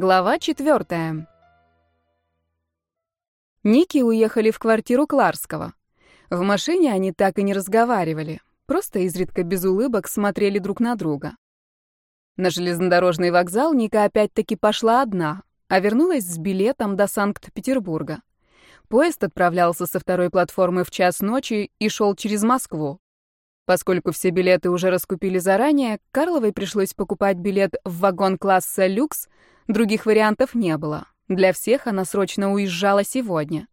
Глава четвертая. Ники уехали в квартиру Кларского. В машине они так и не разговаривали, просто изредка без улыбок смотрели друг на друга. На железнодорожный вокзал Ника опять-таки пошла одна, а вернулась с билетом до Санкт-Петербурга. Поезд отправлялся со второй платформы в час ночи и шел через Москву. Поскольку все билеты уже раскупили заранее, Карловой пришлось покупать билет в вагон класса «Люкс», других вариантов не было. Для всех она срочно уезжала сегодня.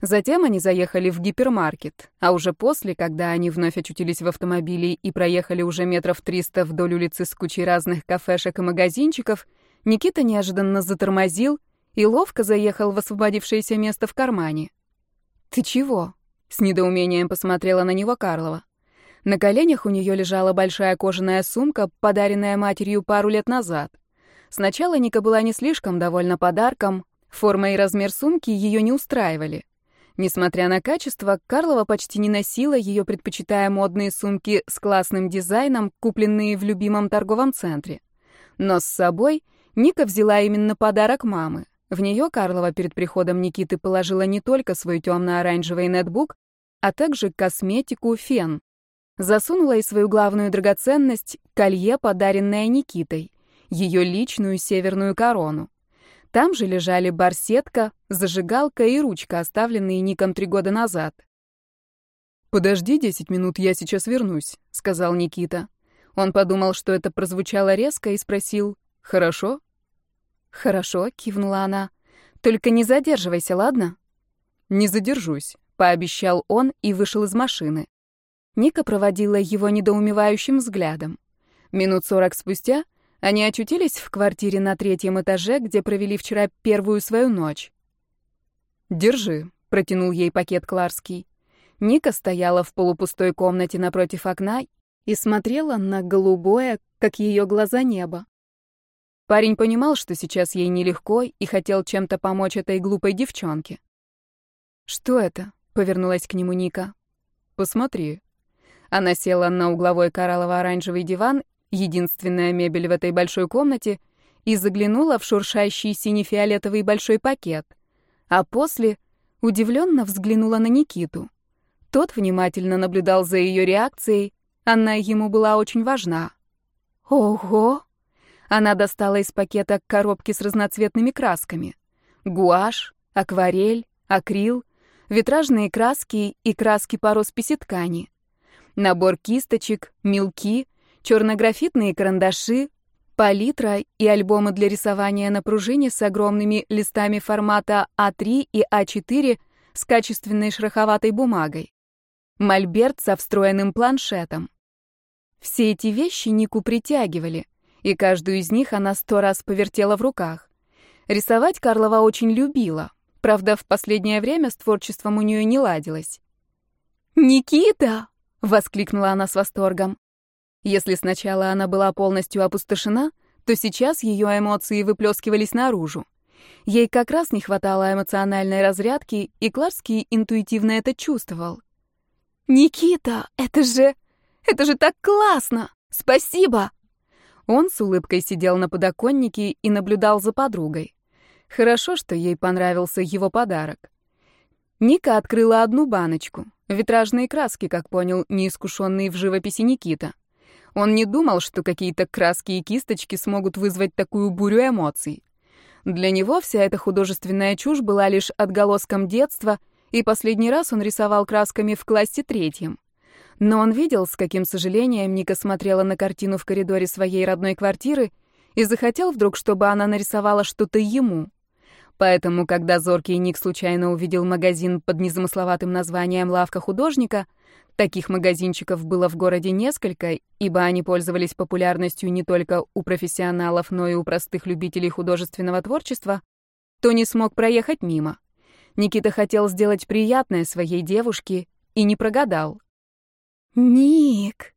Затем они заехали в гипермаркет, а уже после, когда они вновь очутились в автомобиле и проехали уже метров триста вдоль улицы с кучей разных кафешек и магазинчиков, Никита неожиданно затормозил и ловко заехал в освободившееся место в кармане. «Ты чего?» — с недоумением посмотрела на него Карлова. На коленях у нее лежала большая кожаная сумка, подаренная матерью пару лет назад. Сначала Ника была не слишком довольна подарком, форма и размер сумки ее не устраивали. Несмотря на качество, Карлова почти не носила ее, предпочитая модные сумки с классным дизайном, купленные в любимом торговом центре. Но с собой Ника взяла именно подарок мамы. В нее Карлова перед приходом Никиты положила не только свой темно-оранжевый нетбук, а также косметику, фен. Засунула и свою главную драгоценность — колье, подаренное Никитой, ее личную северную корону. Там же лежали барсетка, зажигалка и ручка, оставленные Ником три года назад. «Подожди десять минут, я сейчас вернусь», — сказал Никита. Он подумал, что это прозвучало резко, и спросил «Хорошо?» «Хорошо», — кивнула она. «Только не задерживайся, ладно?» «Не задержусь», — пообещал он и вышел из машины. Ника проводила его недоумевающим взглядом. Минут сорок спустя они очутились в квартире на третьем этаже, где провели вчера первую свою ночь. «Держи», — протянул ей пакет Кларский. Ника стояла в полупустой комнате напротив окна и смотрела на голубое, как ее глаза, небо. Парень понимал, что сейчас ей нелегко, и хотел чем-то помочь этой глупой девчонке. «Что это?» — повернулась к нему Ника. «Посмотри», она села на угловой кораллово-оранжевый диван, единственная мебель в этой большой комнате, и заглянула в шуршащий сине-фиолетовый большой пакет. А после удивленно взглянула на Никиту. Тот внимательно наблюдал за ее реакцией, она ему была очень важна. Ого! Она достала из пакета коробки с разноцветными красками. Гуашь, акварель, акрил, витражные краски и краски по росписи ткани набор кисточек, мелки, чернографитные карандаши, палитра и альбомы для рисования на пружине с огромными листами формата А3 и А4 с качественной шероховатой бумагой. Мольберт со встроенным планшетом. Все эти вещи Нику притягивали, и каждую из них она сто раз повертела в руках. Рисовать Карлова очень любила, правда, в последнее время с творчеством у нее не ладилось. «Никита!» — воскликнула она с восторгом. Если сначала она была полностью опустошена, то сейчас ее эмоции выплескивались наружу. Ей как раз не хватало эмоциональной разрядки, и Кларский интуитивно это чувствовал. «Никита, это же... это же так классно! Спасибо!» Он с улыбкой сидел на подоконнике и наблюдал за подругой. Хорошо, что ей понравился его подарок. Ника открыла одну баночку. Витражные краски, как понял неискушенный в живописи Никита. Он не думал, что какие-то краски и кисточки смогут вызвать такую бурю эмоций. Для него вся эта художественная чушь была лишь отголоском детства, и последний раз он рисовал красками в классе третьем. Но он видел, с каким сожалением Ника смотрела на картину в коридоре своей родной квартиры и захотел вдруг, чтобы она нарисовала что-то ему. Поэтому, когда зоркий Ник случайно увидел магазин под незамысловатым названием «Лавка художника», таких магазинчиков было в городе несколько, ибо они пользовались популярностью не только у профессионалов, но и у простых любителей художественного творчества, то не смог проехать мимо. Никита хотел сделать приятное своей девушке и не прогадал. «Ник!»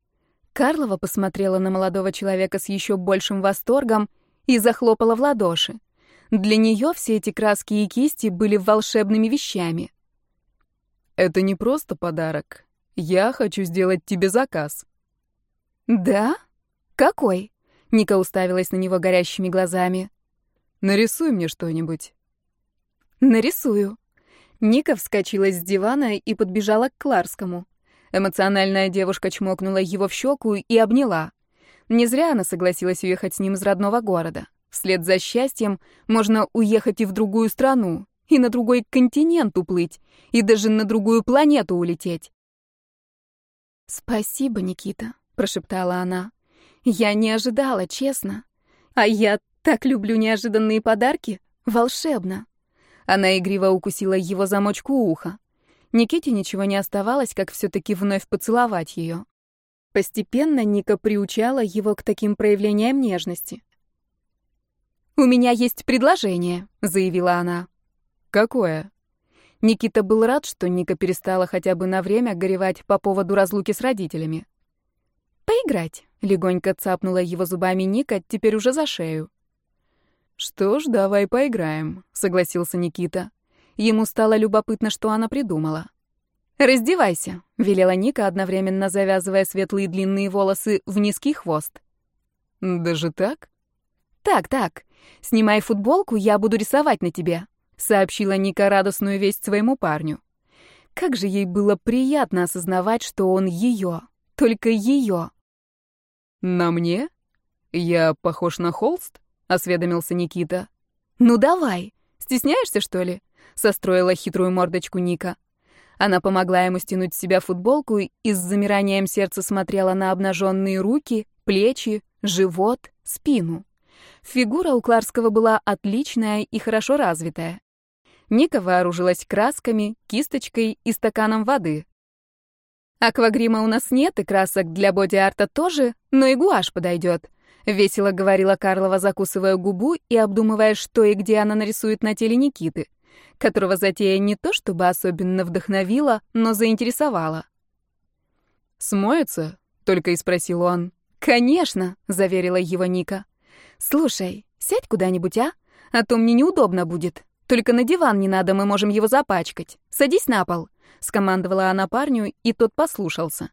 Карлова посмотрела на молодого человека с еще большим восторгом и захлопала в ладоши. Для нее все эти краски и кисти были волшебными вещами. «Это не просто подарок. Я хочу сделать тебе заказ». «Да? Какой?» Ника уставилась на него горящими глазами. Нарисуй мне что-нибудь. Нарисую. Ника вскочила с дивана и подбежала к Кларскому. Эмоциональная девушка чмокнула его в щеку и обняла. Не зря она согласилась уехать с ним из родного города. Вслед за счастьем можно уехать и в другую страну, и на другой континент уплыть, и даже на другую планету улететь. «Спасибо, Никита», — прошептала она. «Я не ожидала, честно. А я так люблю неожиданные подарки. Волшебно». Она игриво укусила его замочку уха. Никите ничего не оставалось, как все-таки вновь поцеловать ее. Постепенно Ника приучала его к таким проявлениям нежности. «У меня есть предложение», — заявила она. «Какое?» Никита был рад, что Ника перестала хотя бы на время горевать по поводу разлуки с родителями. «Поиграть», — легонько цапнула его зубами Ника, теперь уже за шею. «Что ж, давай поиграем», — согласился Никита. Ему стало любопытно, что она придумала. «Раздевайся», — велела Ника, одновременно завязывая светлые длинные волосы в низкий хвост. «Даже так?» «Так, так. Снимай футболку, я буду рисовать на тебе», — сообщила Ника радостную весть своему парню. Как же ей было приятно осознавать, что он ее, только ее. «На мне? Я похож на холст?» — осведомился Никита. «Ну давай. Стесняешься, что ли?» — состроила хитрую мордочку Ника. Она помогла ему стянуть с себя футболку и с замиранием сердца смотрела на обнаженные руки, плечи, живот, спину. Фигура у Кларского была отличная и хорошо развитая. Ника вооружилась красками, кисточкой и стаканом воды. «Аквагрима у нас нет, и красок для боди-арта тоже, но и гуашь подойдет», — весело говорила Карлова, закусывая губу и обдумывая, что и где она нарисует на теле Никиты, которого затея не то чтобы особенно вдохновила, но заинтересовала. «Смоется?» — только и спросил он. «Конечно», — заверила его Ника. «Слушай, сядь куда-нибудь, а? А то мне неудобно будет. Только на диван не надо, мы можем его запачкать. Садись на пол», — скомандовала она парню, и тот послушался.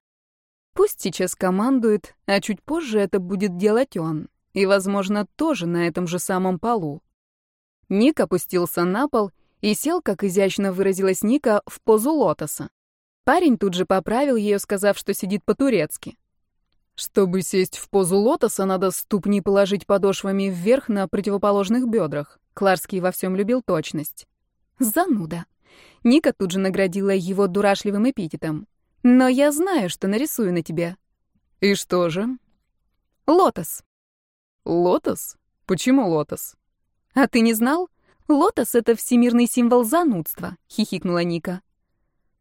Пусть сейчас командует, а чуть позже это будет делать он. И, возможно, тоже на этом же самом полу. Ник опустился на пол и сел, как изящно выразилась Ника, в позу лотоса. Парень тут же поправил ее, сказав, что сидит по-турецки. Чтобы сесть в позу лотоса, надо ступни положить подошвами вверх на противоположных бедрах. Кларский во всем любил точность. Зануда. Ника тут же наградила его дурашливым эпитетом. Но я знаю, что нарисую на тебе. И что же? Лотос. Лотос? Почему лотос? А ты не знал? Лотос — это всемирный символ занудства, хихикнула Ника.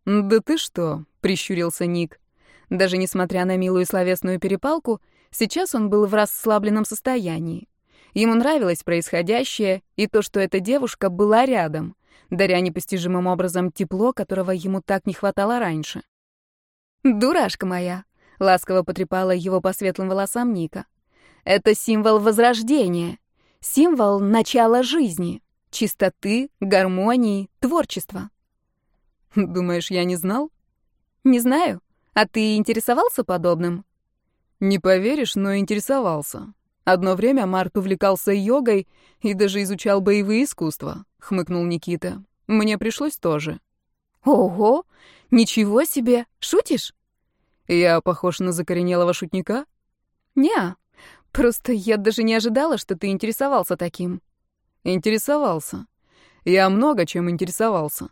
Да ты что? Прищурился Ник. Даже несмотря на милую словесную перепалку, сейчас он был в расслабленном состоянии. Ему нравилось происходящее и то, что эта девушка была рядом, даря непостижимым образом тепло, которого ему так не хватало раньше. «Дурашка моя!» — ласково потрепала его по светлым волосам Ника. «Это символ возрождения, символ начала жизни, чистоты, гармонии, творчества». «Думаешь, я не знал?» «Не знаю. А ты интересовался подобным? Не поверишь, но интересовался. Одно время Март увлекался йогой и даже изучал боевые искусства, хмыкнул Никита. Мне пришлось тоже. Ого, ничего себе. Шутишь? Я похож на закоренелого шутника? Не, просто я даже не ожидала, что ты интересовался таким. Интересовался. Я много чем интересовался.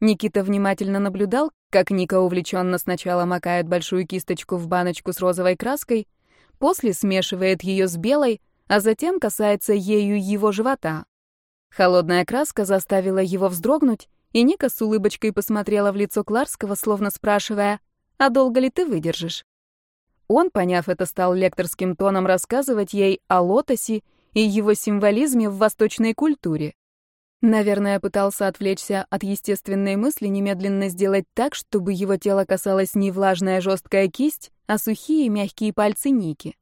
Никита внимательно наблюдал, как Ника увлеченно сначала макает большую кисточку в баночку с розовой краской, после смешивает ее с белой, а затем касается ею его живота. Холодная краска заставила его вздрогнуть, и Ника с улыбочкой посмотрела в лицо Кларского, словно спрашивая, «А долго ли ты выдержишь?» Он, поняв это, стал лекторским тоном рассказывать ей о лотосе и его символизме в восточной культуре. Наверное, пытался отвлечься от естественной мысли немедленно сделать так, чтобы его тело касалось не влажная жесткая кисть, а сухие мягкие пальцы Ники.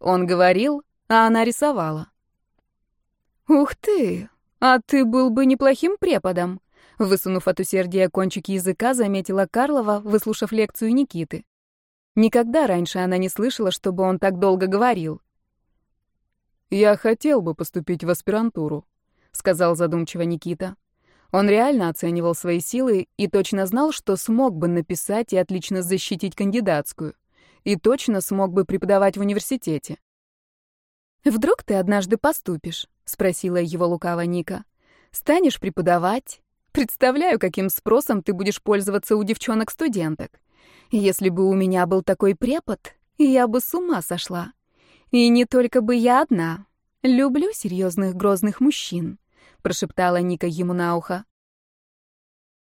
Он говорил, а она рисовала. «Ух ты! А ты был бы неплохим преподом!» Высунув от усердия кончик языка, заметила Карлова, выслушав лекцию Никиты. Никогда раньше она не слышала, чтобы он так долго говорил. «Я хотел бы поступить в аспирантуру», — сказал задумчиво Никита. Он реально оценивал свои силы и точно знал, что смог бы написать и отлично защитить кандидатскую. И точно смог бы преподавать в университете. «Вдруг ты однажды поступишь?» — спросила его лукаво Ника. «Станешь преподавать? Представляю, каким спросом ты будешь пользоваться у девчонок-студенток. Если бы у меня был такой препод, я бы с ума сошла. И не только бы я одна. Люблю серьезных грозных мужчин», — прошептала Ника ему на ухо.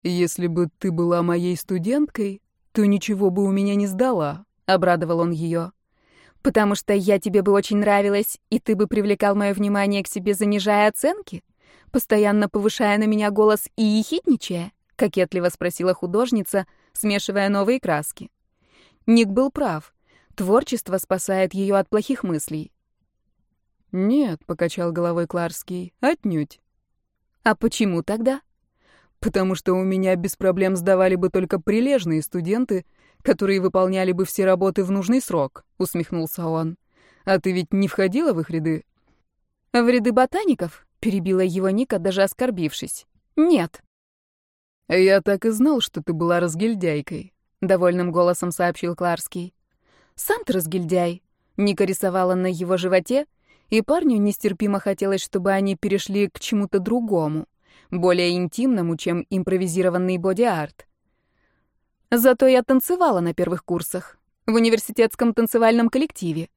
«Если бы ты была моей студенткой, то ничего бы у меня не сдала», — обрадовал он ее. «Потому что я тебе бы очень нравилась, и ты бы привлекал мое внимание к себе, занижая оценки? Постоянно повышая на меня голос и ехидничая?» — кокетливо спросила художница, смешивая новые краски. Ник был прав. Творчество спасает ее от плохих мыслей. «Нет», — покачал головой Кларский, — «отнюдь». «А почему тогда?» «Потому что у меня без проблем сдавали бы только прилежные студенты, которые выполняли бы все работы в нужный срок», — усмехнулся он. «А ты ведь не входила в их ряды?» «В ряды ботаников?» — перебила его Ника, даже оскорбившись. «Нет». «Я так и знал, что ты была разгильдяйкой», — довольным голосом сообщил Кларский. «Сам ты разгильдяй». Ника рисовала на его животе, и парню нестерпимо хотелось, чтобы они перешли к чему-то другому, более интимному, чем импровизированный боди-арт. Зато я танцевала на первых курсах, в университетском танцевальном коллективе.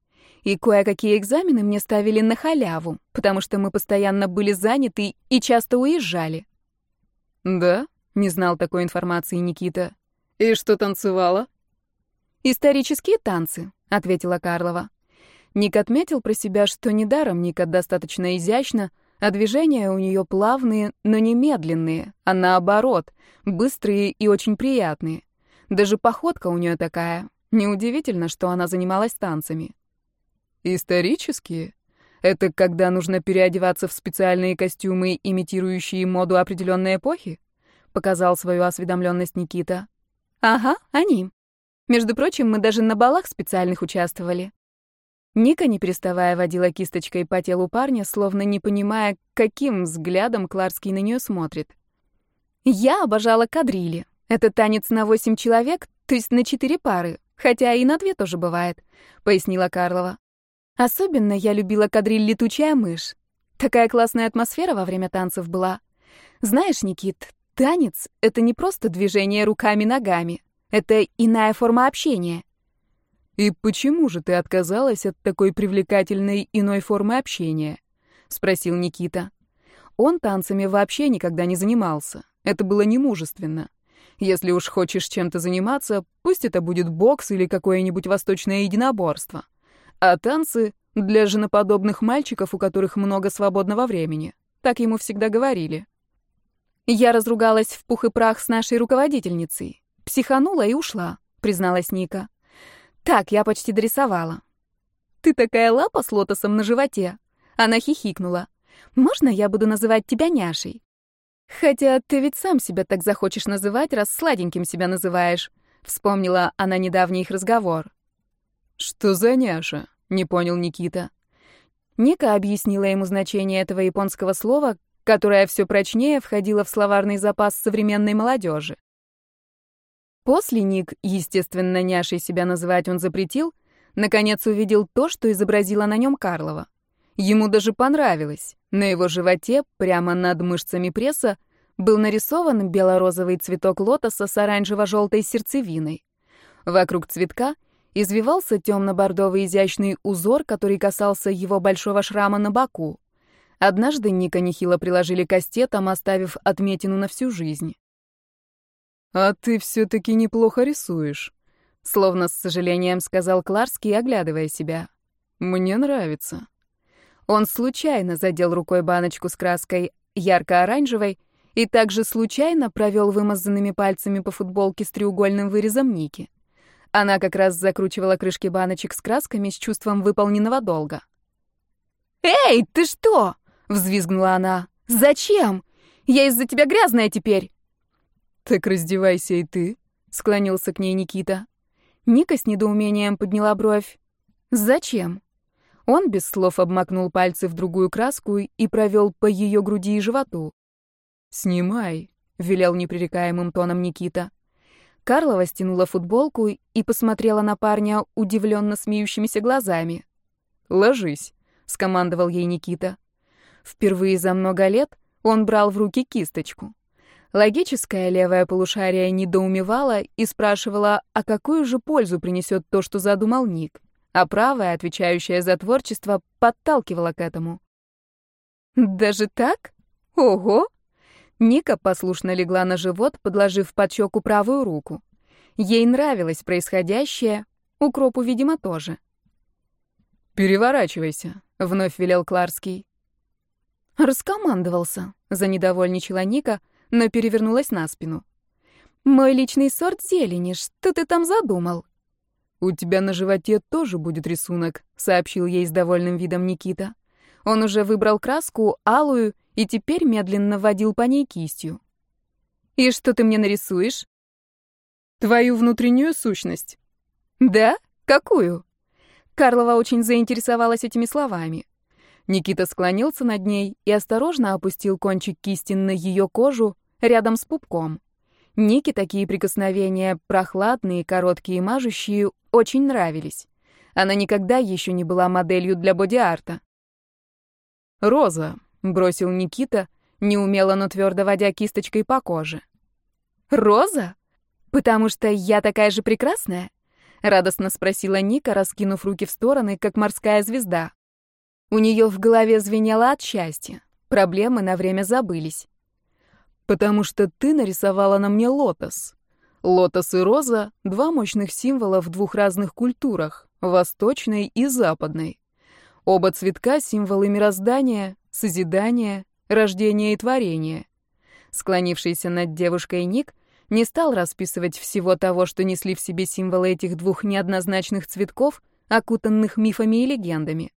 И кое-какие экзамены мне ставили на халяву, потому что мы постоянно были заняты и часто уезжали. «Да?» — не знал такой информации Никита. «И что танцевала?» «Исторические танцы», — ответила Карлова. Ник отметил про себя, что недаром Ника достаточно изящна, а движения у нее плавные, но не медленные, а наоборот, быстрые и очень приятные. Даже походка у нее такая. Неудивительно, что она занималась танцами. Исторические? Это когда нужно переодеваться в специальные костюмы, имитирующие моду определенной эпохи? Показал свою осведомленность Никита. Ага, они. Между прочим, мы даже на балах специальных участвовали. Ника, не переставая, водила кисточкой по телу парня, словно не понимая, каким взглядом Кларский на нее смотрит. Я обожала кадрили. Это танец на восемь человек, то есть на четыре пары, хотя и на две тоже бывает, пояснила Карлова. Особенно я любила кадриль «Летучая мышь». Такая классная атмосфера во время танцев была. Знаешь, Никит, танец — это не просто движение руками-ногами. Это иная форма общения. «И почему же ты отказалась от такой привлекательной иной формы общения?» — спросил Никита. Он танцами вообще никогда не занимался. Это было немужественно. Если уж хочешь чем-то заниматься, пусть это будет бокс или какое-нибудь восточное единоборство. А танцы для женоподобных мальчиков, у которых много свободного времени. Так ему всегда говорили. Я разругалась в пух и прах с нашей руководительницей. Психанула и ушла, призналась Ника. Так, я почти дорисовала. Ты такая лапа с лотосом на животе. Она хихикнула. Можно я буду называть тебя няшей? Хотя ты ведь сам себя так захочешь называть, раз сладеньким себя называешь. Вспомнила она недавний их разговор. Что за няша? Не понял Никита. Ника объяснила ему значение этого японского слова, которое все прочнее входило в словарный запас современной молодежи. После Ник, естественно, няшей себя называть он запретил, наконец увидел то, что изобразила на нем Карлова. Ему даже понравилось. На его животе, прямо над мышцами пресса, был нарисован бело-розовый цветок лотоса с оранжево-желтой сердцевиной. Вокруг цветка — извивался темно-бордовый изящный узор, который касался его большого шрама на боку. Однажды Ника нехило приложили кастетом, оставив отметину на всю жизнь. «А ты все-таки неплохо рисуешь», — словно с сожалением сказал Кларский, оглядывая себя. «Мне нравится». Он случайно задел рукой баночку с краской ярко-оранжевой и также случайно провел вымазанными пальцами по футболке с треугольным вырезом Ники. Она как раз закручивала крышки баночек с красками с чувством выполненного долга. «Эй, ты что?» — взвизгнула она. «Зачем? Я из-за тебя грязная теперь!» «Так раздевайся и ты», — склонился к ней Никита. Ника с недоумением подняла бровь. «Зачем?» Он без слов обмакнул пальцы в другую краску и провел по ее груди и животу. «Снимай», — велел непререкаемым тоном Никита. Карлова стянула футболку и посмотрела на парня удивленно смеющимися глазами. «Ложись», — скомандовал ей Никита. Впервые за много лет он брал в руки кисточку. Логическое левое полушарие недоумевало и спрашивало, а какую же пользу принесет то, что задумал Ник, а правое, отвечающее за творчество, подталкивало к этому. «Даже так? Ого!» Ника послушно легла на живот, подложив под щеку правую руку. Ей нравилось происходящее, укропу, видимо, тоже. «Переворачивайся», — вновь велел Кларский. Раскомандовался, занедовольничала Ника, но перевернулась на спину. «Мой личный сорт зелени, что ты там задумал?» «У тебя на животе тоже будет рисунок», — сообщил ей с довольным видом Никита. Он уже выбрал краску, алую, и теперь медленно водил по ней кистью. «И что ты мне нарисуешь?» «Твою внутреннюю сущность». «Да? Какую?» Карлова очень заинтересовалась этими словами. Никита склонился над ней и осторожно опустил кончик кисти на ее кожу рядом с пупком. Нике такие прикосновения, прохладные, короткие и мажущие, очень нравились. Она никогда еще не была моделью для боди-арта. «Роза», — бросил Никита, неумело, но твердо водя кисточкой по коже. «Роза? Потому что я такая же прекрасная?» — радостно спросила Ника, раскинув руки в стороны, как морская звезда. У нее в голове звенело от счастья. Проблемы на время забылись. «Потому что ты нарисовала на мне лотос. Лотос и роза — два мощных символа в двух разных культурах, восточной и западной. Оба цветка — символы мироздания, созидания, рождения и творения». Склонившийся над девушкой Ник не стал расписывать всего того, что несли в себе символы этих двух неоднозначных цветков, окутанных мифами и легендами.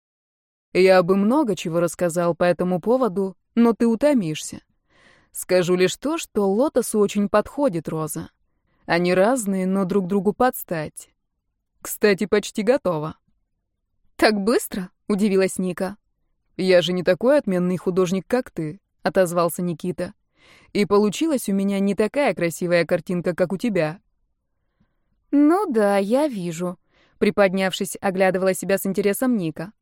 Я бы много чего рассказал по этому поводу, но ты утомишься. Скажу лишь то, что лотосу очень подходит роза. Они разные, но друг другу подстать. Кстати, почти готово. Так быстро? удивилась Ника. Я же не такой отменный художник, как ты, отозвался Никита. И получилась у меня не такая красивая картинка, как у тебя. Ну да, я вижу, приподнявшись, оглядывала себя с интересом Ника.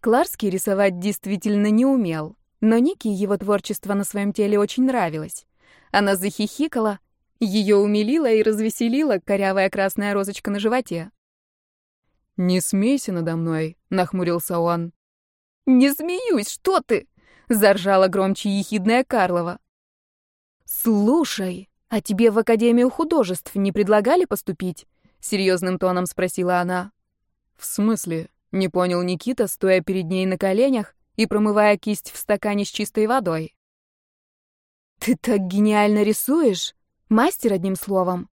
Кларский рисовать действительно не умел, но Нике его творчество на своем теле очень нравилось. Она захихикала, ее умилила и развеселила корявая красная розочка на животе. «Не смейся надо мной», — нахмурился он. «Не смеюсь, что ты?» — заржала громче ехидная Карлова. «Слушай, а тебе в Академию художеств не предлагали поступить?» — серьезным тоном спросила она. «В смысле?» Не понял Никита, стоя перед ней на коленях и промывая кисть в стакане с чистой водой. «Ты так гениально рисуешь! Мастер, одним словом!»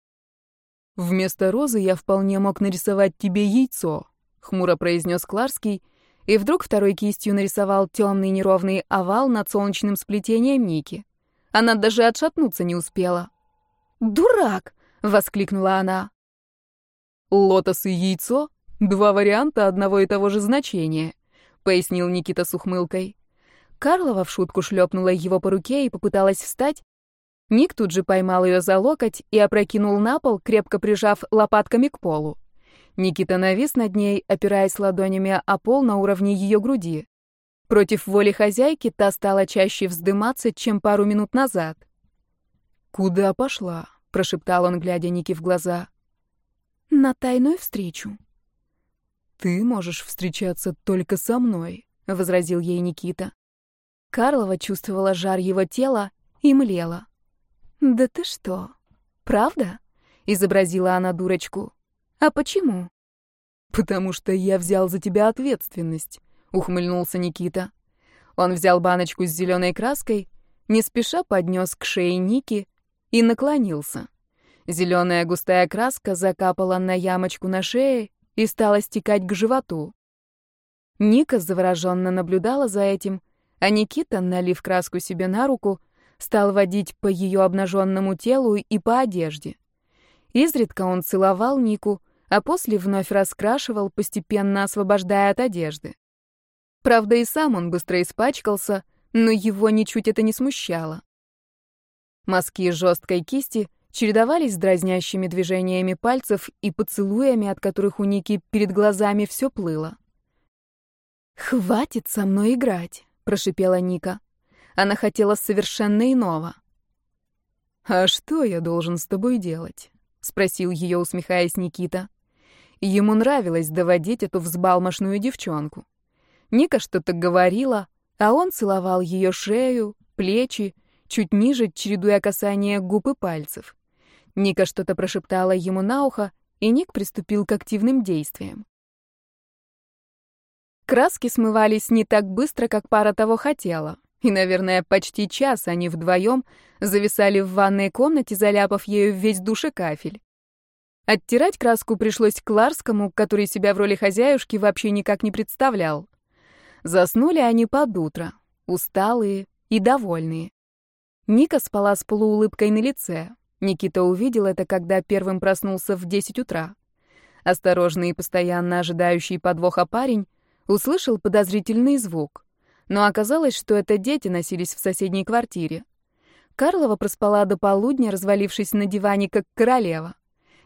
«Вместо розы я вполне мог нарисовать тебе яйцо», — хмуро произнес Кларский, и вдруг второй кистью нарисовал темный неровный овал над солнечным сплетением Ники. Она даже отшатнуться не успела. «Дурак!» — воскликнула она. «Лотос и яйцо «Два варианта одного и того же значения», — пояснил Никита с ухмылкой. Карлова в шутку шлепнула его по руке и попыталась встать. Ник тут же поймал ее за локоть и опрокинул на пол, крепко прижав лопатками к полу. Никита навис над ней, опираясь ладонями о пол на уровне ее груди. Против воли хозяйки та стала чаще вздыматься, чем пару минут назад. «Куда пошла?» — прошептал он, глядя Нике в глаза. «На тайную встречу», «Ты можешь встречаться только со мной», — возразил ей Никита. Карлова чувствовала жар его тела и млела. «Да ты что, правда?» — изобразила она дурочку. «А почему?» «Потому что я взял за тебя ответственность», — ухмыльнулся Никита. Он взял баночку с зеленой краской, не спеша поднес к шее Ники и наклонился. Зеленая густая краска закапала на ямочку на шее и стала стекать к животу. Ника завороженно наблюдала за этим, а Никита, налив краску себе на руку, стал водить по ее обнаженному телу и по одежде. Изредка он целовал Нику, а после вновь раскрашивал, постепенно освобождая от одежды. Правда, и сам он быстро испачкался, но его ничуть это не смущало. Мазки жесткой кисти чередовались с дразнящими движениями пальцев и поцелуями, от которых у Ники перед глазами все плыло. «Хватит со мной играть», — прошипела Ника. Она хотела совершенно иного. «А что я должен с тобой делать?» — спросил ее, усмехаясь Никита. Ему нравилось доводить эту взбалмошную девчонку. Ника что-то говорила, а он целовал ее шею, плечи, чуть ниже, чередуя касания губ и пальцев. Ника что-то прошептала ему на ухо, и Ник приступил к активным действиям. Краски смывались не так быстро, как пара того хотела, и, наверное, почти час они вдвоем зависали в ванной комнате, заляпав ею весь душ кафель. Оттирать краску пришлось Кларскому, который себя в роли хозяюшки вообще никак не представлял. Заснули они под утро, усталые и довольные. Ника спала с полуулыбкой на лице. Никита увидел это, когда первым проснулся в 10 утра. Осторожный и постоянно ожидающий подвоха парень услышал подозрительный звук. Но оказалось, что это дети носились в соседней квартире. Карлова проспала до полудня, развалившись на диване, как королева.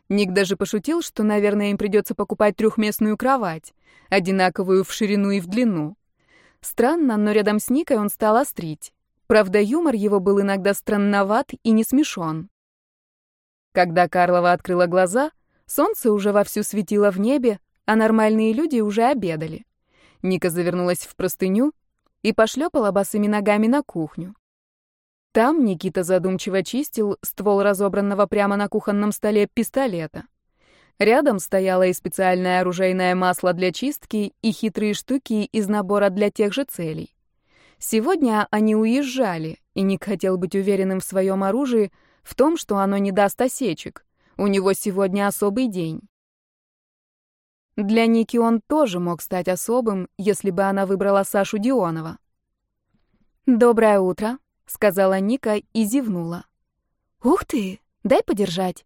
Ник даже пошутил, что, наверное, им придется покупать трехместную кровать, одинаковую в ширину и в длину. Странно, но рядом с Никой он стал острить. Правда, юмор его был иногда странноват и не смешон. Когда Карлова открыла глаза, солнце уже вовсю светило в небе, а нормальные люди уже обедали. Ника завернулась в простыню и пошлепала босыми ногами на кухню. Там Никита задумчиво чистил ствол разобранного прямо на кухонном столе пистолета. Рядом стояло и специальное оружейное масло для чистки, и хитрые штуки из набора для тех же целей. Сегодня они уезжали, и Ник хотел быть уверенным в своем оружии, в том, что оно не даст осечек. У него сегодня особый день. Для Ники он тоже мог стать особым, если бы она выбрала Сашу Дионова. «Доброе утро», — сказала Ника и зевнула. «Ух ты! Дай подержать».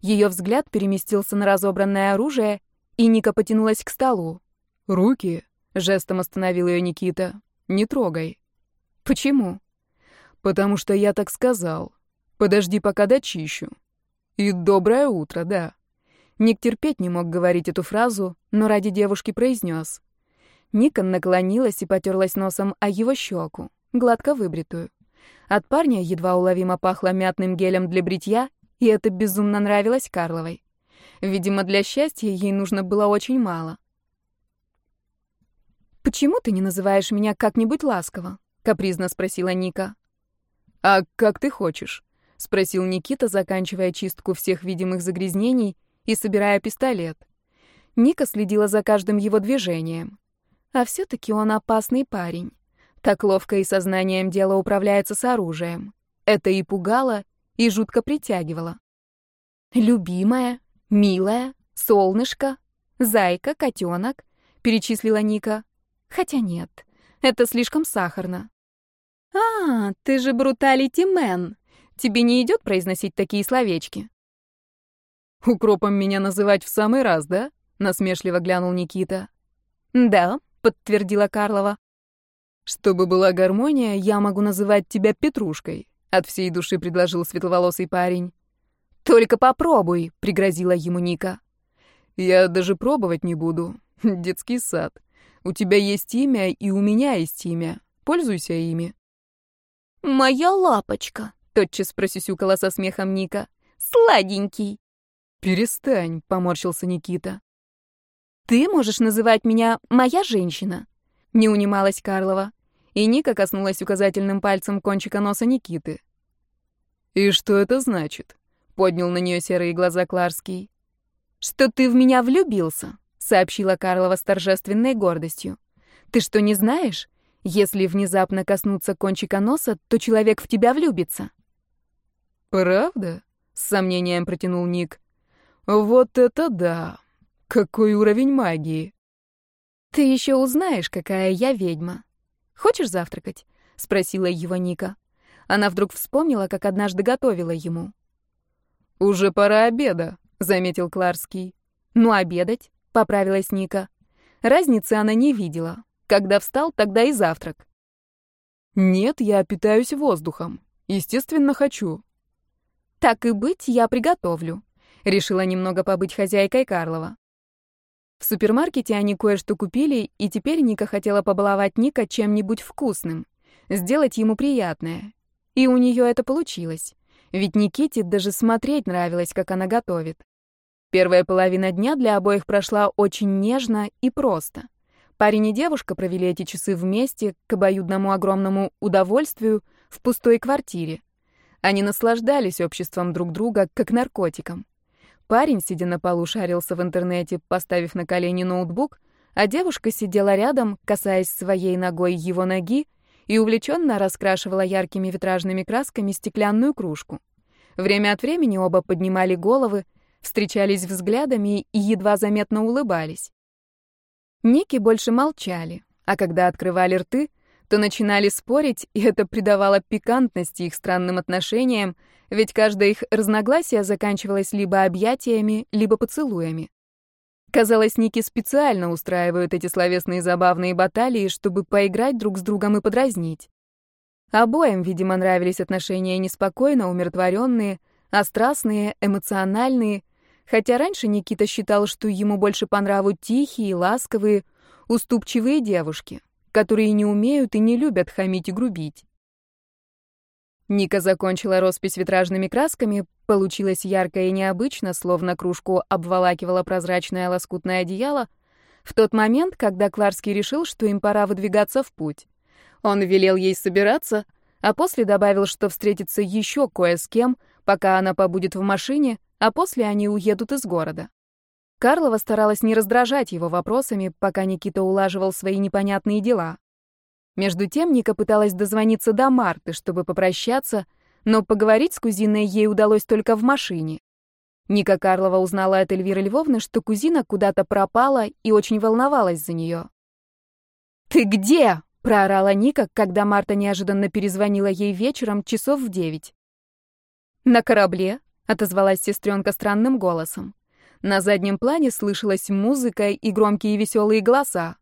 Ее взгляд переместился на разобранное оружие, и Ника потянулась к столу. «Руки!» — жестом остановил ее Никита. «Не трогай». «Почему?» «Потому что я так сказал. Подожди, пока дочищу. И доброе утро, да». Ник терпеть не мог говорить эту фразу, но ради девушки произнес. Никон наклонилась и потерлась носом о его щеку, гладко выбритую. От парня едва уловимо пахло мятным гелем для бритья и это безумно нравилось Карловой. Видимо, для счастья ей нужно было очень мало. «Почему ты не называешь меня как-нибудь ласково?» — капризно спросила Ника. «А как ты хочешь?» — спросил Никита, заканчивая чистку всех видимых загрязнений и собирая пистолет. Ника следила за каждым его движением. А все-таки он опасный парень. Так ловко и сознанием дела управляется с оружием. Это и пугало, и жутко притягивала. «Любимая, милая, солнышко, зайка, котенок», — перечислила Ника. «Хотя нет, это слишком сахарно». «А, ты же бруталити мэн. Тебе не идет произносить такие словечки?» «Укропом меня называть в самый раз, да?» — насмешливо глянул Никита. «Да», — подтвердила Карлова. «Чтобы была гармония, я могу называть тебя Петрушкой. От всей души предложил светловолосый парень. «Только попробуй», — пригрозила ему Ника. «Я даже пробовать не буду. Детский сад. У тебя есть имя, и у меня есть имя. Пользуйся ими». «Моя лапочка», — тотчас просюсюкала со смехом Ника. «Сладенький». «Перестань», — поморщился Никита. «Ты можешь называть меня «моя женщина», — не унималась Карлова и Ника коснулась указательным пальцем кончика носа Никиты. «И что это значит?» — поднял на нее серые глаза Кларский. «Что ты в меня влюбился», — сообщила Карлова с торжественной гордостью. «Ты что, не знаешь? Если внезапно коснуться кончика носа, то человек в тебя влюбится». «Правда?» — с сомнением протянул Ник. «Вот это да! Какой уровень магии!» «Ты еще узнаешь, какая я ведьма», Хочешь завтракать?» — спросила его Ника. Она вдруг вспомнила, как однажды готовила ему. «Уже пора обеда», — заметил Кларский. «Ну, обедать», — поправилась Ника. Разницы она не видела. Когда встал, тогда и завтрак. Нет, я питаюсь воздухом. Естественно, хочу. Так и быть, я приготовлю. Решила немного побыть хозяйкой Карлова. В супермаркете они кое-что купили, и теперь Ника хотела побаловать Ника чем-нибудь вкусным, сделать ему приятное. И у нее это получилось. Ведь Никите даже смотреть нравилось, как она готовит. Первая половина дня для обоих прошла очень нежно и просто. Парень и девушка провели эти часы вместе, к обоюдному огромному удовольствию, в пустой квартире. Они наслаждались обществом друг друга, как наркотиком. Парень, сидя на полу, шарился в интернете, поставив на колени ноутбук, а девушка сидела рядом, касаясь своей ногой его ноги, и увлеченно раскрашивала яркими витражными красками стеклянную кружку. Время от времени оба поднимали головы, встречались взглядами и едва заметно улыбались. Ники больше молчали, а когда открывали рты, то начинали спорить, и это придавало пикантности их странным отношениям, ведь каждое их разногласие заканчивалось либо объятиями, либо поцелуями. Казалось, Ники специально устраивают эти словесные забавные баталии, чтобы поиграть друг с другом и подразнить. Обоим, видимо, нравились отношения неспокойно умиротворенные, а эмоциональные, хотя раньше Никита считал, что ему больше по нраву тихие, ласковые, уступчивые девушки, которые не умеют и не любят хамить и грубить. Ника закончила роспись витражными красками, получилось ярко и необычно, словно кружку обволакивало прозрачное лоскутное одеяло, в тот момент, когда Кларский решил, что им пора выдвигаться в путь. Он велел ей собираться, а после добавил, что встретится еще кое с кем, пока она побудет в машине, а после они уедут из города. Карлова старалась не раздражать его вопросами, пока Никита улаживал свои непонятные дела. Между тем Ника пыталась дозвониться до Марты, чтобы попрощаться, но поговорить с кузиной ей удалось только в машине. Ника Карлова узнала от Эльвиры Львовны, что кузина куда-то пропала и очень волновалась за нее. «Ты где?» — проорала Ника, когда Марта неожиданно перезвонила ей вечером часов в девять. «На корабле», — отозвалась сестренка странным голосом. На заднем плане слышалась музыка и громкие веселые голоса.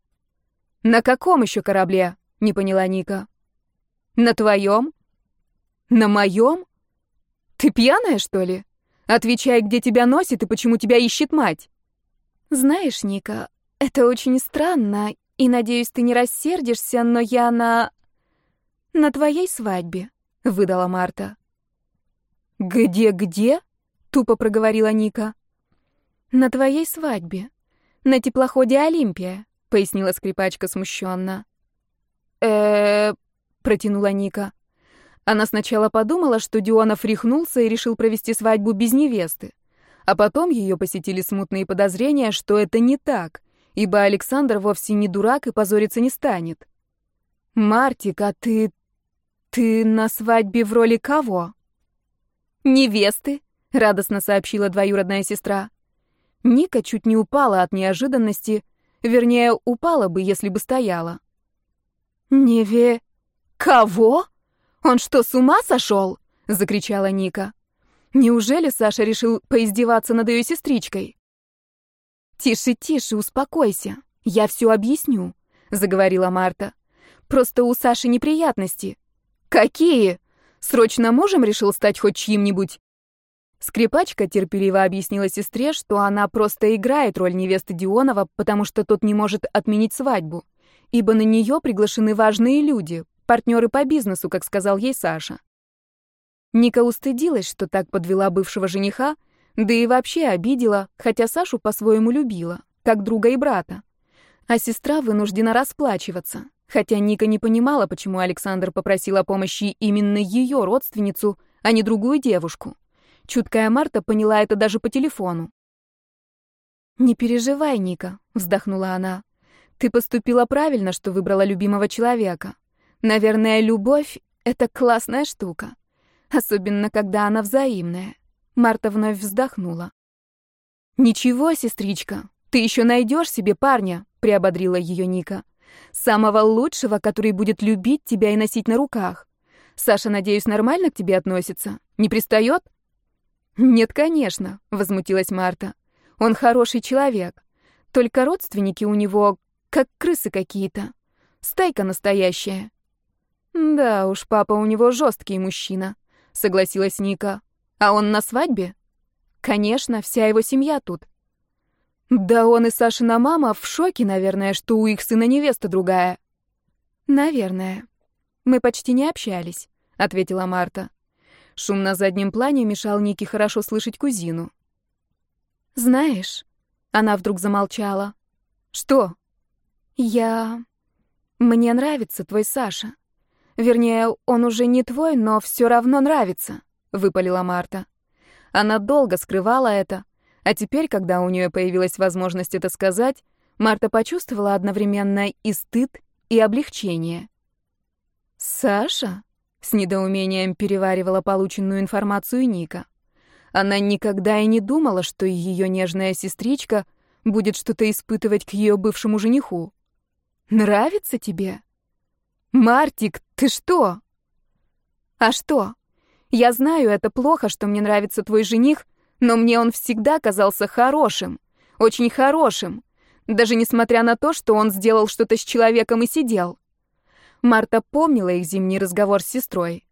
«На каком еще корабле?» Не поняла Ника. На твоем? На моем? Ты пьяная, что ли? Отвечай, где тебя носит и почему тебя ищет мать. Знаешь, Ника, это очень странно, и, надеюсь, ты не рассердишься, но я на... на твоей свадьбе, выдала Марта. Где-где? Тупо проговорила Ника. На твоей свадьбе. На теплоходе Олимпия, пояснила скрипачка смущенно э протянула Ника. Она сначала подумала, что Дионов рехнулся и решил провести свадьбу без невесты. А потом ее посетили смутные подозрения, что это не так, ибо Александр вовсе не дурак и позориться не станет. «Мартик, а ты... ты на свадьбе в роли кого?» «Невесты», — радостно сообщила двоюродная сестра. Ника чуть не упала от неожиданности, вернее, упала бы, если бы стояла. «Неве... кого? Он что, с ума сошел?» — закричала Ника. «Неужели Саша решил поиздеваться над ее сестричкой?» «Тише, тише, успокойся. Я все объясню», — заговорила Марта. «Просто у Саши неприятности». «Какие? Срочно мужем решил стать хоть чьим-нибудь?» Скрипачка терпеливо объяснила сестре, что она просто играет роль невесты Дионова, потому что тот не может отменить свадьбу ибо на нее приглашены важные люди, партнеры по бизнесу, как сказал ей Саша. Ника устыдилась, что так подвела бывшего жениха, да и вообще обидела, хотя Сашу по-своему любила, как друга и брата. А сестра вынуждена расплачиваться, хотя Ника не понимала, почему Александр попросил о помощи именно ее родственницу, а не другую девушку. Чуткая Марта поняла это даже по телефону. «Не переживай, Ника», — вздохнула она. Ты поступила правильно, что выбрала любимого человека. Наверное, любовь — это классная штука. Особенно, когда она взаимная. Марта вновь вздохнула. «Ничего, сестричка, ты еще найдешь себе парня», — приободрила ее Ника. «Самого лучшего, который будет любить тебя и носить на руках. Саша, надеюсь, нормально к тебе относится? Не пристает?» «Нет, конечно», — возмутилась Марта. «Он хороший человек. Только родственники у него как крысы какие-то. Стайка настоящая. Да уж, папа у него жесткий мужчина, согласилась Ника. А он на свадьбе? Конечно, вся его семья тут. Да он и Сашина мама в шоке, наверное, что у их сына невеста другая. Наверное. Мы почти не общались, ответила Марта. Шум на заднем плане мешал Нике хорошо слышать кузину. Знаешь, она вдруг замолчала. Что? Я мне нравится твой Саша. Вернее, он уже не твой, но все равно нравится, выпалила Марта. Она долго скрывала это, а теперь, когда у нее появилась возможность это сказать, Марта почувствовала одновременно и стыд, и облегчение. «Саша?» — с недоумением переваривала полученную информацию Ника. Она никогда и не думала, что ее нежная сестричка будет что-то испытывать к ее бывшему жениху. «Нравится тебе?» «Мартик, ты что?» «А что? Я знаю, это плохо, что мне нравится твой жених, но мне он всегда казался хорошим, очень хорошим, даже несмотря на то, что он сделал что-то с человеком и сидел. Марта помнила их зимний разговор с сестрой.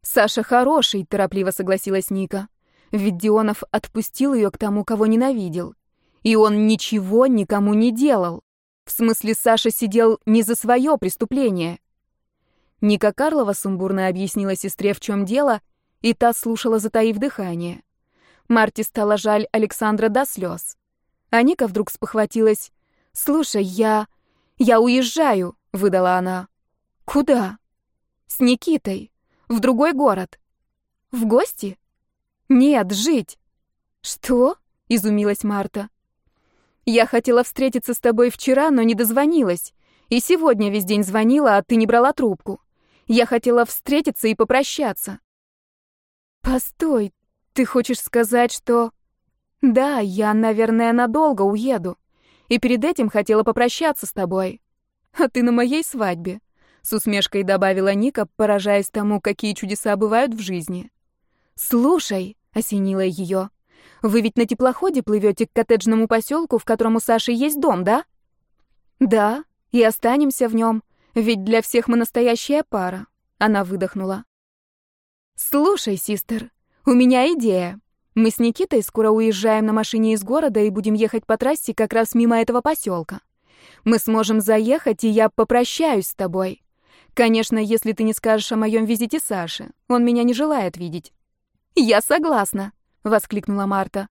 «Саша хороший», — торопливо согласилась Ника. Ведь Дионов отпустил ее к тому, кого ненавидел. И он ничего никому не делал. В смысле, Саша сидел не за свое преступление. Ника Карлова сумбурно объяснила сестре, в чем дело, и та слушала, затаив дыхание. Марте стало жаль Александра до слез. А Ника вдруг спохватилась. «Слушай, я... я уезжаю», — выдала она. «Куда?» «С Никитой. В другой город». «В гости?» «Нет, жить». «Что?» — изумилась Марта. «Я хотела встретиться с тобой вчера, но не дозвонилась. И сегодня весь день звонила, а ты не брала трубку. Я хотела встретиться и попрощаться». «Постой, ты хочешь сказать, что...» «Да, я, наверное, надолго уеду. И перед этим хотела попрощаться с тобой. А ты на моей свадьбе», — с усмешкой добавила Ника, поражаясь тому, какие чудеса бывают в жизни. «Слушай», — осенила ее, — «вы ведь на теплоходе плывете к коттеджному поселку, в котором у Саши есть дом, да?» «Да, и останемся в нем, ведь для всех мы настоящая пара», — она выдохнула. «Слушай, систер, у меня идея. Мы с Никитой скоро уезжаем на машине из города и будем ехать по трассе как раз мимо этого поселка. Мы сможем заехать, и я попрощаюсь с тобой. Конечно, если ты не скажешь о моем визите Саше. Он меня не желает видеть. «Я согласна», — воскликнула Марта.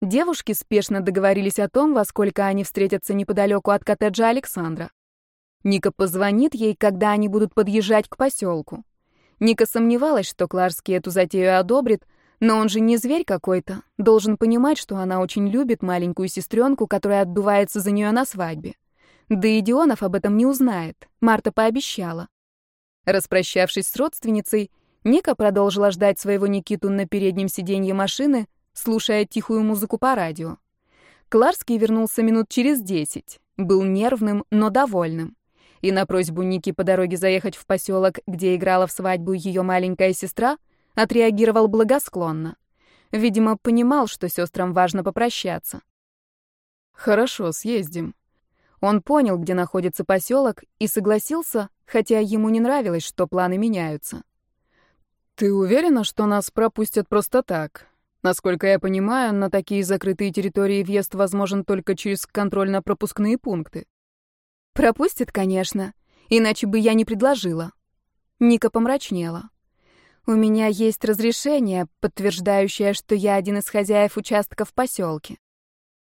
Девушки спешно договорились о том, во сколько они встретятся неподалеку от коттеджа Александра. Ника позвонит ей, когда они будут подъезжать к поселку. Ника сомневалась, что Кларский эту затею одобрит, но он же не зверь какой-то, должен понимать, что она очень любит маленькую сестренку, которая отдувается за нее на свадьбе. Да и Дионов об этом не узнает, Марта пообещала. Распрощавшись с родственницей, Ника продолжила ждать своего Никиту на переднем сиденье машины, слушая тихую музыку по радио. Кларский вернулся минут через десять. Был нервным, но довольным. И на просьбу Ники по дороге заехать в поселок, где играла в свадьбу ее маленькая сестра, отреагировал благосклонно. Видимо, понимал, что сестрам важно попрощаться. «Хорошо, съездим». Он понял, где находится поселок, и согласился, хотя ему не нравилось, что планы меняются. «Ты уверена, что нас пропустят просто так? Насколько я понимаю, на такие закрытые территории въезд возможен только через контрольно-пропускные пункты». «Пропустят, конечно, иначе бы я не предложила». Ника помрачнела. «У меня есть разрешение, подтверждающее, что я один из хозяев участка в поселке.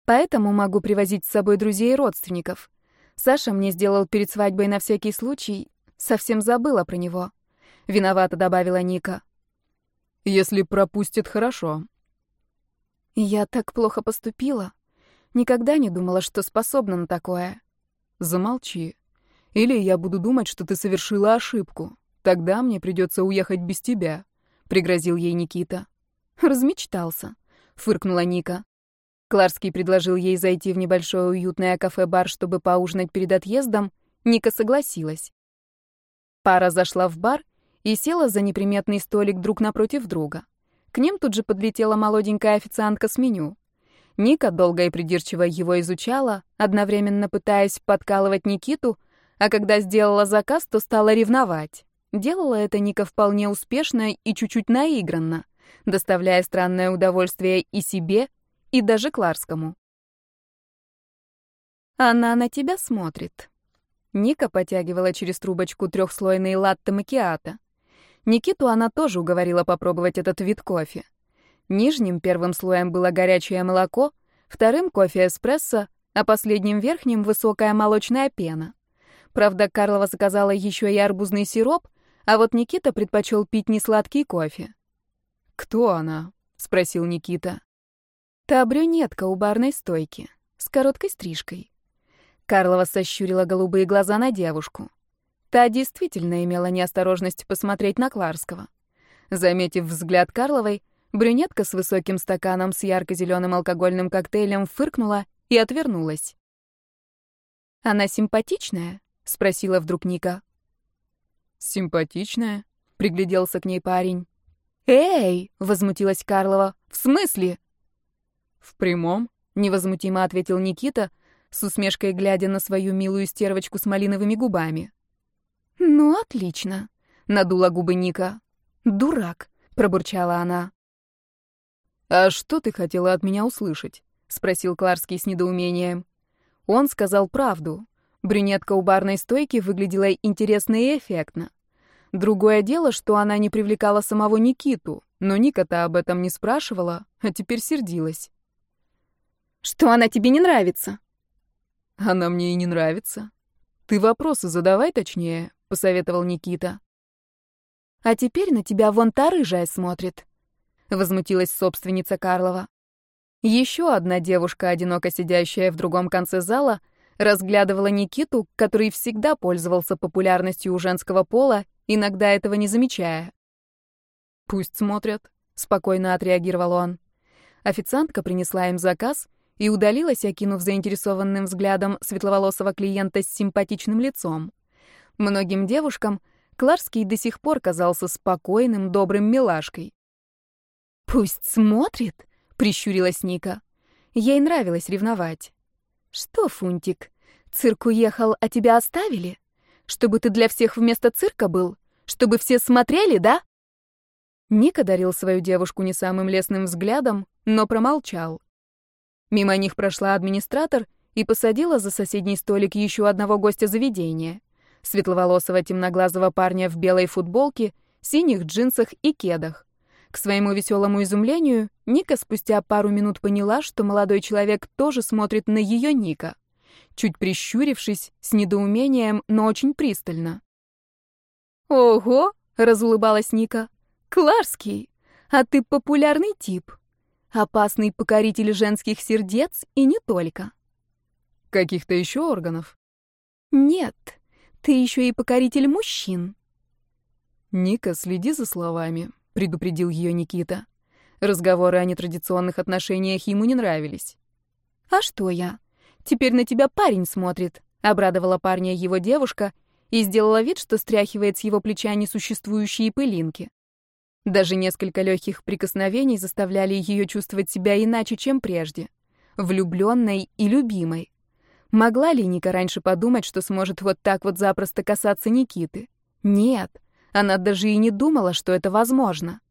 Поэтому могу привозить с собой друзей и родственников. Саша мне сделал перед свадьбой на всякий случай, совсем забыла про него». — виновато добавила Ника. «Если пропустит, хорошо». «Я так плохо поступила. Никогда не думала, что способна на такое». «Замолчи. Или я буду думать, что ты совершила ошибку. Тогда мне придется уехать без тебя», — пригрозил ей Никита. «Размечтался», — фыркнула Ника. Кларский предложил ей зайти в небольшое уютное кафе-бар, чтобы поужинать перед отъездом. Ника согласилась. Пара зашла в бар и села за неприметный столик друг напротив друга. К ним тут же подлетела молоденькая официантка с меню. Ника долго и придирчиво его изучала, одновременно пытаясь подкалывать Никиту, А когда сделала заказ, то стала ревновать. Делала это Ника вполне успешно и чуть-чуть наигранно, доставляя странное удовольствие и себе, и даже Кларскому. Она на тебя смотрит. Ника потягивала через трубочку трехслойный латте макиато. Никиту она тоже уговорила попробовать этот вид кофе. Нижним первым слоем было горячее молоко, вторым — кофе эспрессо, а последним верхним — высокая молочная пена. Правда, Карлова заказала еще и арбузный сироп, а вот Никита предпочел пить несладкий кофе. «Кто она?» — спросил Никита. «Та брюнетка у барной стойки, с короткой стрижкой». Карлова сощурила голубые глаза на девушку. Та действительно имела неосторожность посмотреть на Кларского. Заметив взгляд Карловой, брюнетка с высоким стаканом с ярко-зеленым алкогольным коктейлем фыркнула и отвернулась. «Она симпатичная?» — спросила вдруг Ника. «Симпатичная?» — пригляделся к ней парень. «Эй!» — возмутилась Карлова. «В смысле?» «В прямом?» — невозмутимо ответил Никита, с усмешкой глядя на свою милую стервочку с малиновыми губами. «Ну, отлично», — надула губы Ника. «Дурак», — пробурчала она. «А что ты хотела от меня услышать?» — спросил Кларский с недоумением. Он сказал правду. Брюнетка у барной стойки выглядела интересно и эффектно. Другое дело, что она не привлекала самого Никиту, но Ника-то об этом не спрашивала, а теперь сердилась. «Что она тебе не нравится?» «Она мне и не нравится. Ты вопросы задавай точнее», — посоветовал Никита. «А теперь на тебя вон та рыжая смотрит», — возмутилась собственница Карлова. Еще одна девушка, одиноко сидящая в другом конце зала, разглядывала Никиту, который всегда пользовался популярностью у женского пола, иногда этого не замечая. «Пусть смотрят», — спокойно отреагировал он. Официантка принесла им заказ и удалилась, окинув заинтересованным взглядом светловолосого клиента с симпатичным лицом. Многим девушкам Кларский до сих пор казался спокойным, добрым милашкой. «Пусть смотрит», — прищурилась Ника. Ей нравилось ревновать. «Что, Фунтик, цирк уехал, а тебя оставили? Чтобы ты для всех вместо цирка был? Чтобы все смотрели, да?» Ника дарил свою девушку не самым лестным взглядом, но промолчал. Мимо них прошла администратор и посадила за соседний столик еще одного гостя заведения. Светловолосого темноглазого парня в белой футболке, синих джинсах и кедах. К своему веселому изумлению, Ника спустя пару минут поняла, что молодой человек тоже смотрит на ее Ника, чуть прищурившись, с недоумением, но очень пристально. «Ого!» — разулыбалась Ника. «Кларский, а ты популярный тип. Опасный покоритель женских сердец и не только». «Каких-то еще органов?» «Нет, ты еще и покоритель мужчин». «Ника, следи за словами», — предупредил ее Никита. Разговоры о нетрадиционных отношениях ему не нравились. «А что я? Теперь на тебя парень смотрит», — обрадовала парня его девушка и сделала вид, что стряхивает с его плеча несуществующие пылинки. Даже несколько легких прикосновений заставляли ее чувствовать себя иначе, чем прежде. Влюбленной и любимой. Могла ли Ника раньше подумать, что сможет вот так вот запросто касаться Никиты? Нет. Она даже и не думала, что это возможно.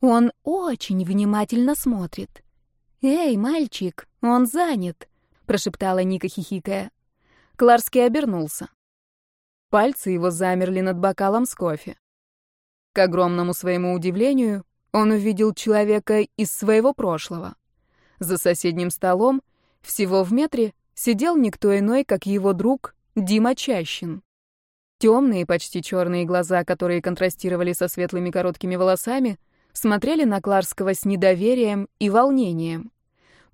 Он очень внимательно смотрит. «Эй, мальчик, он занят», — прошептала Ника, хихикая. Кларский обернулся. Пальцы его замерли над бокалом с кофе. К огромному своему удивлению, он увидел человека из своего прошлого. За соседним столом, всего в метре, сидел никто иной, как его друг Дима Чащин. Темные, почти черные глаза, которые контрастировали со светлыми короткими волосами, смотрели на Кларского с недоверием и волнением.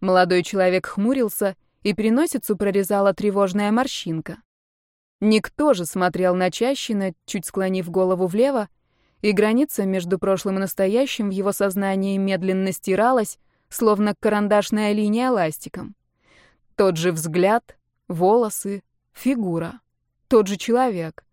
Молодой человек хмурился, и переносицу прорезала тревожная морщинка. Никто же смотрел на Чащина, чуть склонив голову влево, и граница между прошлым и настоящим в его сознании медленно стиралась, словно карандашная линия ластиком. Тот же взгляд, волосы, фигура. Тот же человек.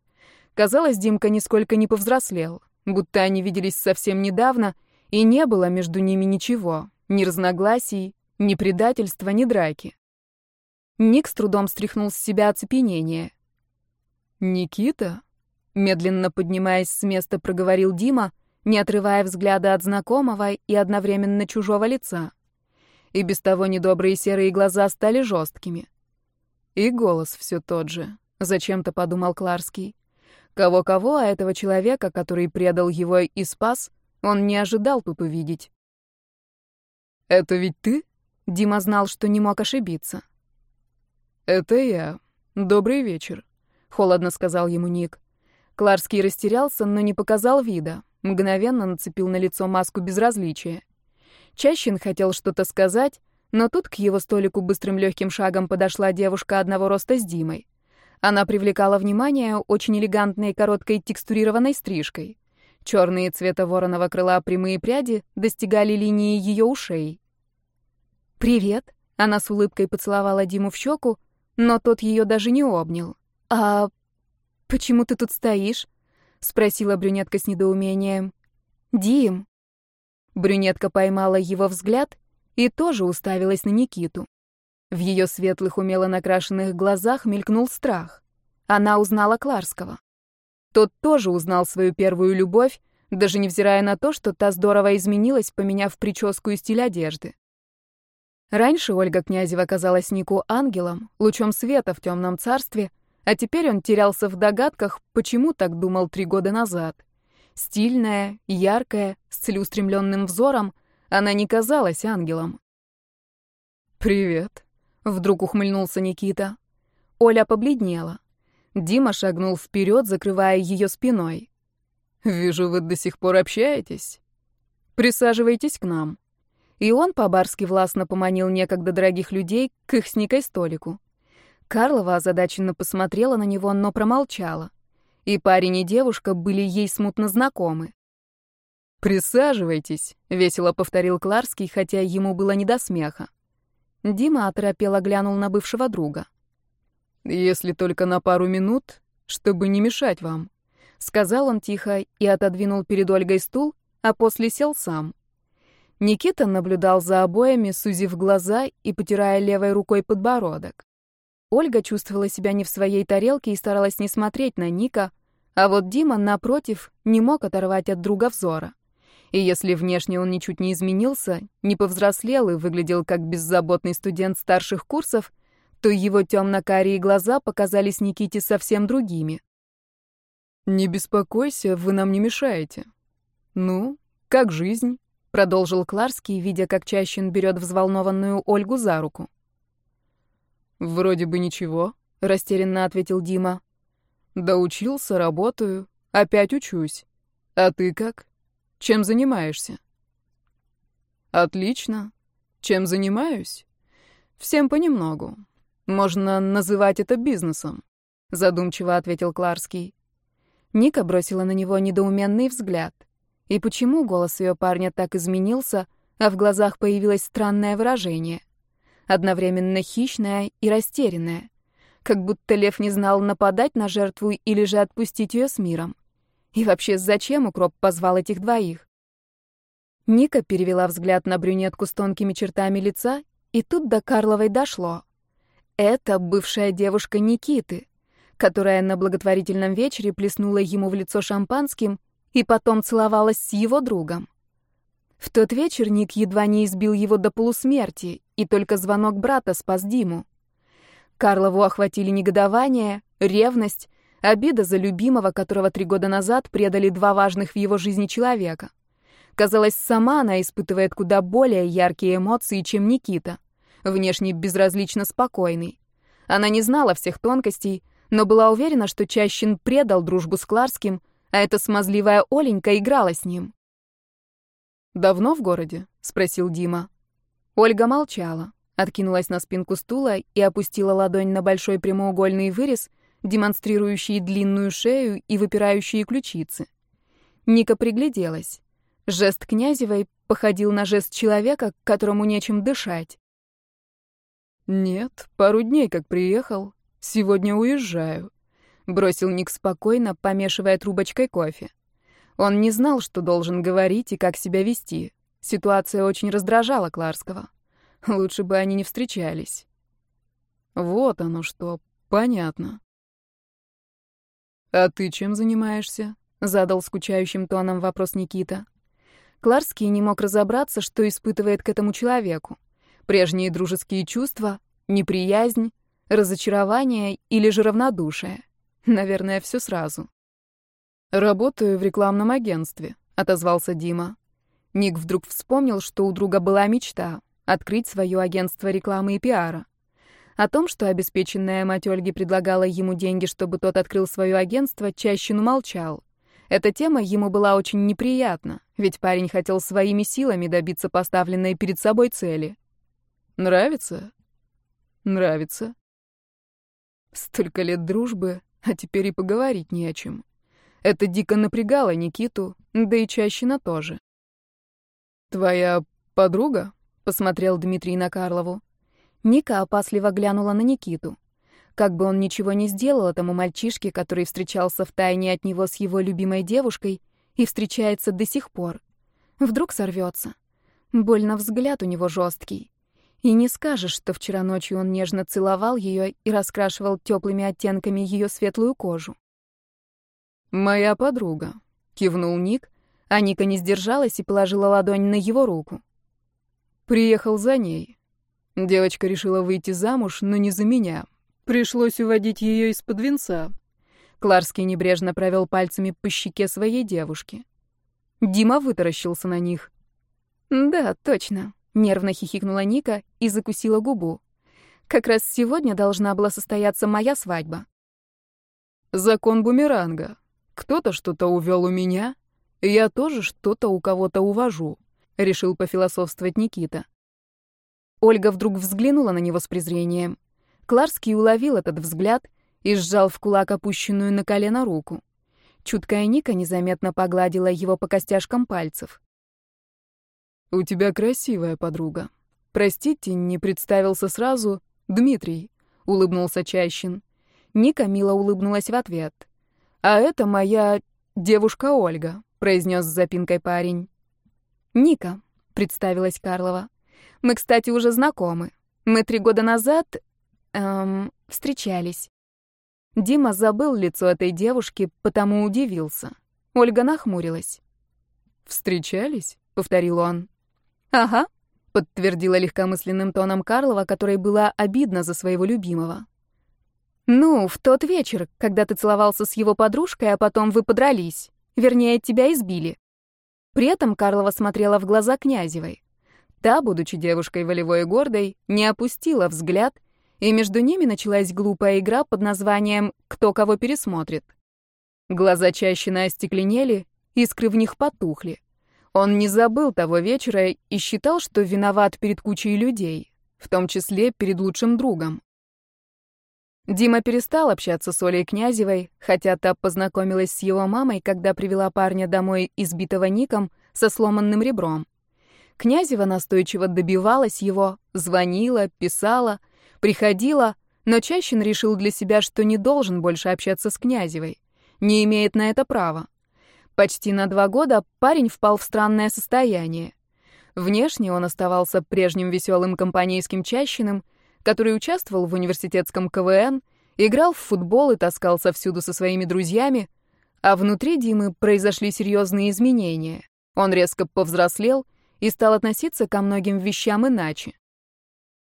Казалось, Димка нисколько не повзрослел, будто они виделись совсем недавно, и не было между ними ничего, ни разногласий, ни предательства, ни драки. Ник с трудом стряхнул с себя оцепенение. «Никита?» — медленно поднимаясь с места, проговорил Дима, не отрывая взгляда от знакомого и одновременно чужого лица. И без того недобрые серые глаза стали жесткими. И голос все тот же, зачем-то подумал Кларский. Кого-кого, а этого человека, который предал его и спас, он не ожидал тут увидеть. «Это ведь ты?» Дима знал, что не мог ошибиться. «Это я. Добрый вечер», — холодно сказал ему Ник. Кларский растерялся, но не показал вида. Мгновенно нацепил на лицо маску безразличия. Чащин хотел что-то сказать, но тут к его столику быстрым легким шагом подошла девушка одного роста с Димой. Она привлекала внимание очень элегантной короткой текстурированной стрижкой. Черные цвета вороного крыла прямые пряди достигали линии ее ушей. «Привет!» — она с улыбкой поцеловала Диму в щеку, но тот ее даже не обнял. «А почему ты тут стоишь?» — спросила брюнетка с недоумением. «Дим!» Брюнетка поймала его взгляд и тоже уставилась на Никиту. В ее светлых, умело накрашенных глазах мелькнул страх. Она узнала Кларского. Тот тоже узнал свою первую любовь, даже невзирая на то, что та здорово изменилась, поменяв прическу и стиль одежды. Раньше Ольга Князева казалась Нику ангелом, лучом света в темном царстве, а теперь он терялся в догадках, почему так думал три года назад. Стильная, яркая, с целеустремленным взором, она не казалась ангелом. «Привет», — вдруг ухмыльнулся Никита. Оля побледнела. Дима шагнул вперед, закрывая ее спиной. «Вижу, вы до сих пор общаетесь. Присаживайтесь к нам». И он по-барски властно поманил некогда дорогих людей к их с столику. Карлова озадаченно посмотрела на него, но промолчала. И парень и девушка были ей смутно знакомы. «Присаживайтесь», — весело повторил Кларский, хотя ему было не до смеха. Дима оторопело глянул на бывшего друга. «Если только на пару минут, чтобы не мешать вам», — сказал он тихо и отодвинул перед Ольгой стул, а после сел сам. Никита наблюдал за обоями, сузив глаза и потирая левой рукой подбородок. Ольга чувствовала себя не в своей тарелке и старалась не смотреть на Ника, а вот Дима, напротив, не мог оторвать от друга взора. И если внешне он ничуть не изменился, не повзрослел и выглядел как беззаботный студент старших курсов, то его темно-карие глаза показались Никите совсем другими. «Не беспокойся, вы нам не мешаете. Ну, как жизнь?» продолжил Кларский, видя, как Чащин берет взволнованную Ольгу за руку. Вроде бы ничего, растерянно ответил Дима. Доучился, работаю, опять учусь. А ты как? Чем занимаешься? Отлично. Чем занимаюсь? Всем понемногу. Можно называть это бизнесом, задумчиво ответил Кларский. Ника бросила на него недоуменный взгляд. И почему голос ее парня так изменился, а в глазах появилось странное выражение? Одновременно хищное и растерянное. Как будто лев не знал, нападать на жертву или же отпустить ее с миром. И вообще, зачем укроп позвал этих двоих? Ника перевела взгляд на брюнетку с тонкими чертами лица, и тут до Карловой дошло. Это бывшая девушка Никиты, которая на благотворительном вечере плеснула ему в лицо шампанским и потом целовалась с его другом. В тот вечер Ник едва не избил его до полусмерти, и только звонок брата спас Диму. Карлову охватили негодование, ревность, обида за любимого, которого три года назад предали два важных в его жизни человека. Казалось, сама она испытывает куда более яркие эмоции, чем Никита, внешне безразлично спокойный. Она не знала всех тонкостей, но была уверена, что Чащин предал дружбу с Кларским — а эта смазливая Оленька играла с ним. «Давно в городе?» — спросил Дима. Ольга молчала, откинулась на спинку стула и опустила ладонь на большой прямоугольный вырез, демонстрирующий длинную шею и выпирающие ключицы. Ника пригляделась. Жест Князевой походил на жест человека, которому нечем дышать. «Нет, пару дней как приехал. Сегодня уезжаю», бросил Ник спокойно, помешивая трубочкой кофе. Он не знал, что должен говорить и как себя вести. Ситуация очень раздражала Кларского. Лучше бы они не встречались. Вот оно что, понятно. «А ты чем занимаешься?» — задал скучающим тоном вопрос Никита. Кларский не мог разобраться, что испытывает к этому человеку. Прежние дружеские чувства, неприязнь, разочарование или же равнодушие. Наверное, все сразу. «Работаю в рекламном агентстве», — отозвался Дима. Ник вдруг вспомнил, что у друга была мечта — открыть свое агентство рекламы и пиара. О том, что обеспеченная мать Ольги предлагала ему деньги, чтобы тот открыл свое агентство, чаще молчал. Эта тема ему была очень неприятна, ведь парень хотел своими силами добиться поставленной перед собой цели. «Нравится?» «Нравится». Столько лет дружбы, а теперь и поговорить не о чем. Это дико напрягало Никиту, да и Чащина тоже. «Твоя подруга?» — посмотрел Дмитрий на Карлову. Ника опасливо глянула на Никиту. Как бы он ничего не сделал этому мальчишке, который встречался в тайне от него с его любимой девушкой и встречается до сих пор. Вдруг сорвется. Больно взгляд у него жесткий. И не скажешь, что вчера ночью он нежно целовал ее и раскрашивал теплыми оттенками ее светлую кожу. «Моя подруга», — кивнул Ник, а Ника не сдержалась и положила ладонь на его руку. «Приехал за ней. Девочка решила выйти замуж, но не за меня. Пришлось уводить ее из-под венца. Кларский небрежно провел пальцами по щеке своей девушки. Дима вытаращился на них. «Да, точно», — нервно хихикнула Ника и закусила губу. «Как раз сегодня должна была состояться моя свадьба». «Закон бумеранга. Кто-то что-то увел у меня, я тоже что-то у кого-то увожу», — решил пофилософствовать Никита. Ольга вдруг взглянула на него с презрением. Кларский уловил этот взгляд и сжал в кулак опущенную на колено руку. Чуткая Ника незаметно погладила его по костяшкам пальцев. «У тебя красивая подруга. Простите, не представился сразу. Дмитрий», — улыбнулся Чащин. Ника мило улыбнулась в ответ. «А это моя девушка Ольга», — произнес с запинкой парень. «Ника», — представилась Карлова. Мы, кстати, уже знакомы. Мы три года назад... Эм, встречались. Дима забыл лицо этой девушки, потому удивился. Ольга нахмурилась. «Встречались?» — повторил он. «Ага», — подтвердила легкомысленным тоном Карлова, которой было обидно за своего любимого. «Ну, в тот вечер, когда ты целовался с его подружкой, а потом вы подрались. Вернее, тебя избили». При этом Карлова смотрела в глаза Князевой. Та, будучи девушкой волевой и гордой, не опустила взгляд, и между ними началась глупая игра под названием «Кто кого пересмотрит». Глаза Чащина остекленели, искры в них потухли. Он не забыл того вечера и считал, что виноват перед кучей людей, в том числе перед лучшим другом. Дима перестал общаться с Олей Князевой, хотя та познакомилась с его мамой, когда привела парня домой избитого ником со сломанным ребром. Князева настойчиво добивалась его, звонила, писала, приходила, но Чащин решил для себя, что не должен больше общаться с Князевой, не имеет на это права. Почти на два года парень впал в странное состояние. Внешне он оставался прежним веселым компанейским Чащиным, который участвовал в университетском КВН, играл в футбол и таскался всюду со своими друзьями, а внутри Димы произошли серьезные изменения. Он резко повзрослел и стал относиться ко многим вещам иначе.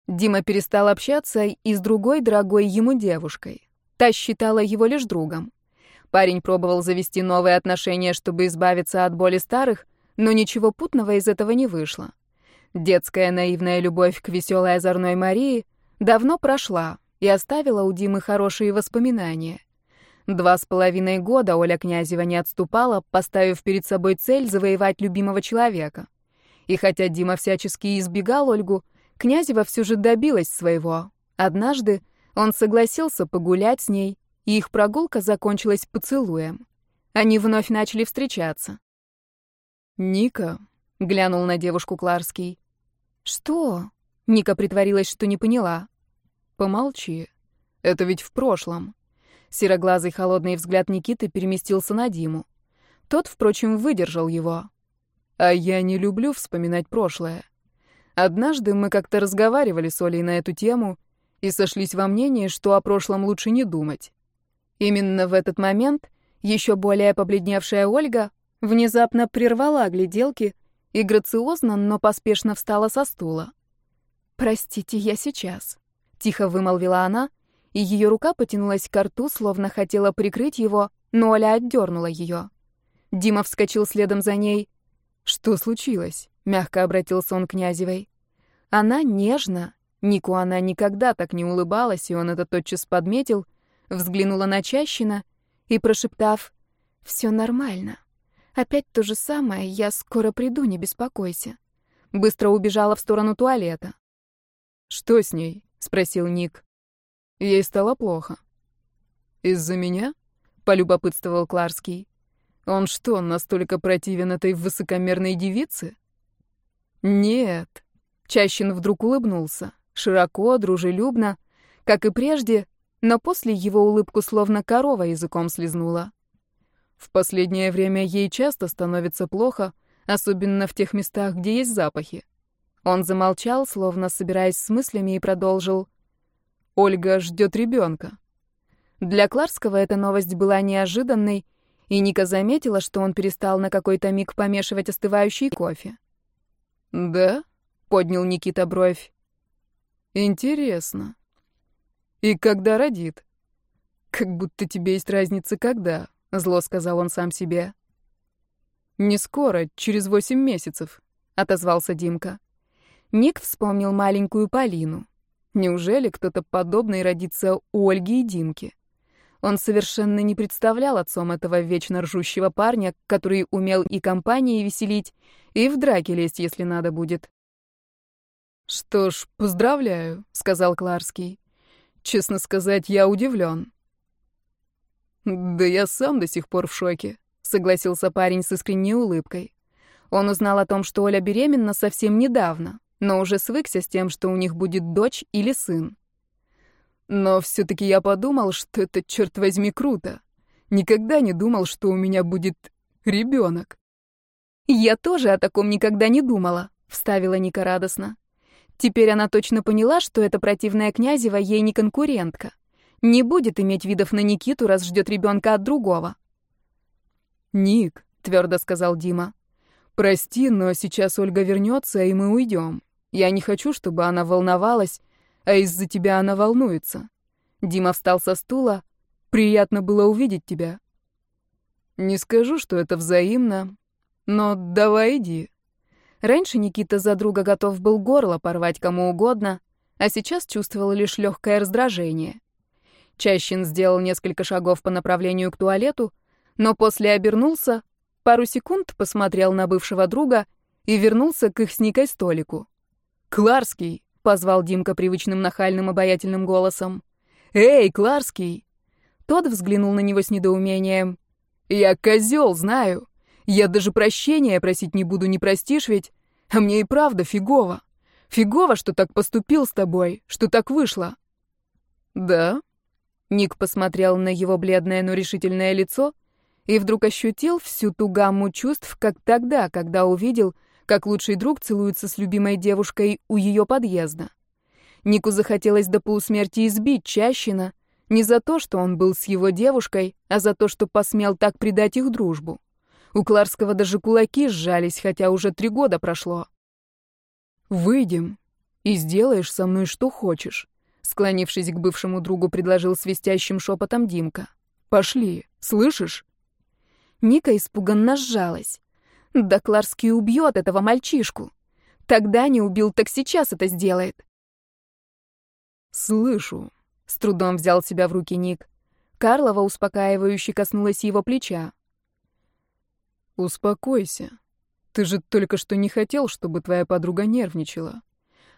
Дима перестал общаться и с другой дорогой ему девушкой. Та считала его лишь другом. Парень пробовал завести новые отношения, чтобы избавиться от боли старых, но ничего путного из этого не вышло. Детская наивная любовь к веселой озорной Марии давно прошла и оставила у Димы хорошие воспоминания. Два с половиной года Оля Князева не отступала, поставив перед собой цель завоевать любимого человека. И хотя Дима всячески избегал Ольгу, Князева все же добилась своего. Однажды он согласился погулять с ней, и их прогулка закончилась поцелуем. Они вновь начали встречаться. «Ника», — глянул на девушку Кларский. «Что?» — Ника притворилась, что не поняла. «Помолчи. Это ведь в прошлом». Сероглазый холодный взгляд Никиты переместился на Диму. Тот, впрочем, выдержал его. А я не люблю вспоминать прошлое. Однажды мы как-то разговаривали с Олей на эту тему, и сошлись во мнении, что о прошлом лучше не думать. Именно в этот момент еще более побледневшая Ольга внезапно прервала гляделки и грациозно, но поспешно встала со стула. «Простите, я сейчас», — тихо вымолвила она, и ее рука потянулась к рту, словно хотела прикрыть его, но Оля отдернула ее. Дима вскочил следом за ней. «Что случилось?» — мягко обратился он к Князевой. Она нежно, Нику она никогда так не улыбалась, и он это тотчас подметил, взглянула на Чащина и, прошептав «Все нормально. Опять то же самое, я скоро приду, не беспокойся». Быстро убежала в сторону туалета. «Что с ней?» — спросил Ник. Ей стало плохо. «Из-за меня?» — полюбопытствовал Кларский. «Он что, настолько противен этой высокомерной девице?» «Нет». Чащин вдруг улыбнулся. Широко, дружелюбно, как и прежде, но после его улыбку словно корова языком слезнула. В последнее время ей часто становится плохо, особенно в тех местах, где есть запахи. Он замолчал, словно собираясь с мыслями, и продолжил. «Ольга ждет ребенка». Для Кларского эта новость была неожиданной, и Ника заметила, что он перестал на какой-то миг помешивать остывающий кофе. «Да?» — поднял Никита бровь. «Интересно. И когда родит?» «Как будто тебе есть разница, когда», — зло сказал он сам себе. «Не скоро, через восемь месяцев», — отозвался Димка. Ник вспомнил маленькую Полину. Неужели кто-то подобный родится у Ольги и Димки? Он совершенно не представлял отцом этого вечно ржущего парня, который умел и компании веселить, и в драке лезть, если надо будет. «Что ж, поздравляю», — сказал Кларский. «Честно сказать, я удивлен». «Да я сам до сих пор в шоке», — согласился парень с искренней улыбкой. Он узнал о том, что Оля беременна совсем недавно но уже свыкся с тем, что у них будет дочь или сын. Но все-таки я подумал, что это, черт возьми, круто. Никогда не думал, что у меня будет ребенок. «Я тоже о таком никогда не думала», — вставила Ника радостно. Теперь она точно поняла, что эта противная Князева ей не конкурентка. Не будет иметь видов на Никиту, раз ждет ребенка от другого. «Ник», — твердо сказал Дима, — «прости, но сейчас Ольга вернется, и мы уйдем. Я не хочу, чтобы она волновалась, а из-за тебя она волнуется. Дима встал со стула. Приятно было увидеть тебя. Не скажу, что это взаимно, но давай иди. Раньше Никита за друга готов был горло порвать кому угодно, а сейчас чувствовал лишь легкое раздражение. Чащин сделал несколько шагов по направлению к туалету, но после обернулся, пару секунд посмотрел на бывшего друга и вернулся к их с Никой столику. «Кларский!» — позвал Димка привычным нахальным обаятельным голосом. «Эй, Кларский!» Тот взглянул на него с недоумением. «Я козел, знаю. Я даже прощения просить не буду, не простишь ведь? А мне и правда фигово. Фигово, что так поступил с тобой, что так вышло». «Да?» Ник посмотрел на его бледное, но решительное лицо и вдруг ощутил всю ту гамму чувств, как тогда, когда увидел, как лучший друг целуется с любимой девушкой у ее подъезда. Нику захотелось до полусмерти избить Чащина, не за то, что он был с его девушкой, а за то, что посмел так предать их дружбу. У Кларского даже кулаки сжались, хотя уже три года прошло. «Выйдем и сделаешь со мной что хочешь», склонившись к бывшему другу, предложил свистящим шепотом Димка. «Пошли, слышишь?» Ника испуганно сжалась. Да Кларский убьет этого мальчишку. Тогда не убил, так сейчас это сделает. «Слышу», — с трудом взял себя в руки Ник. Карлова успокаивающе коснулась его плеча. «Успокойся. Ты же только что не хотел, чтобы твоя подруга нервничала.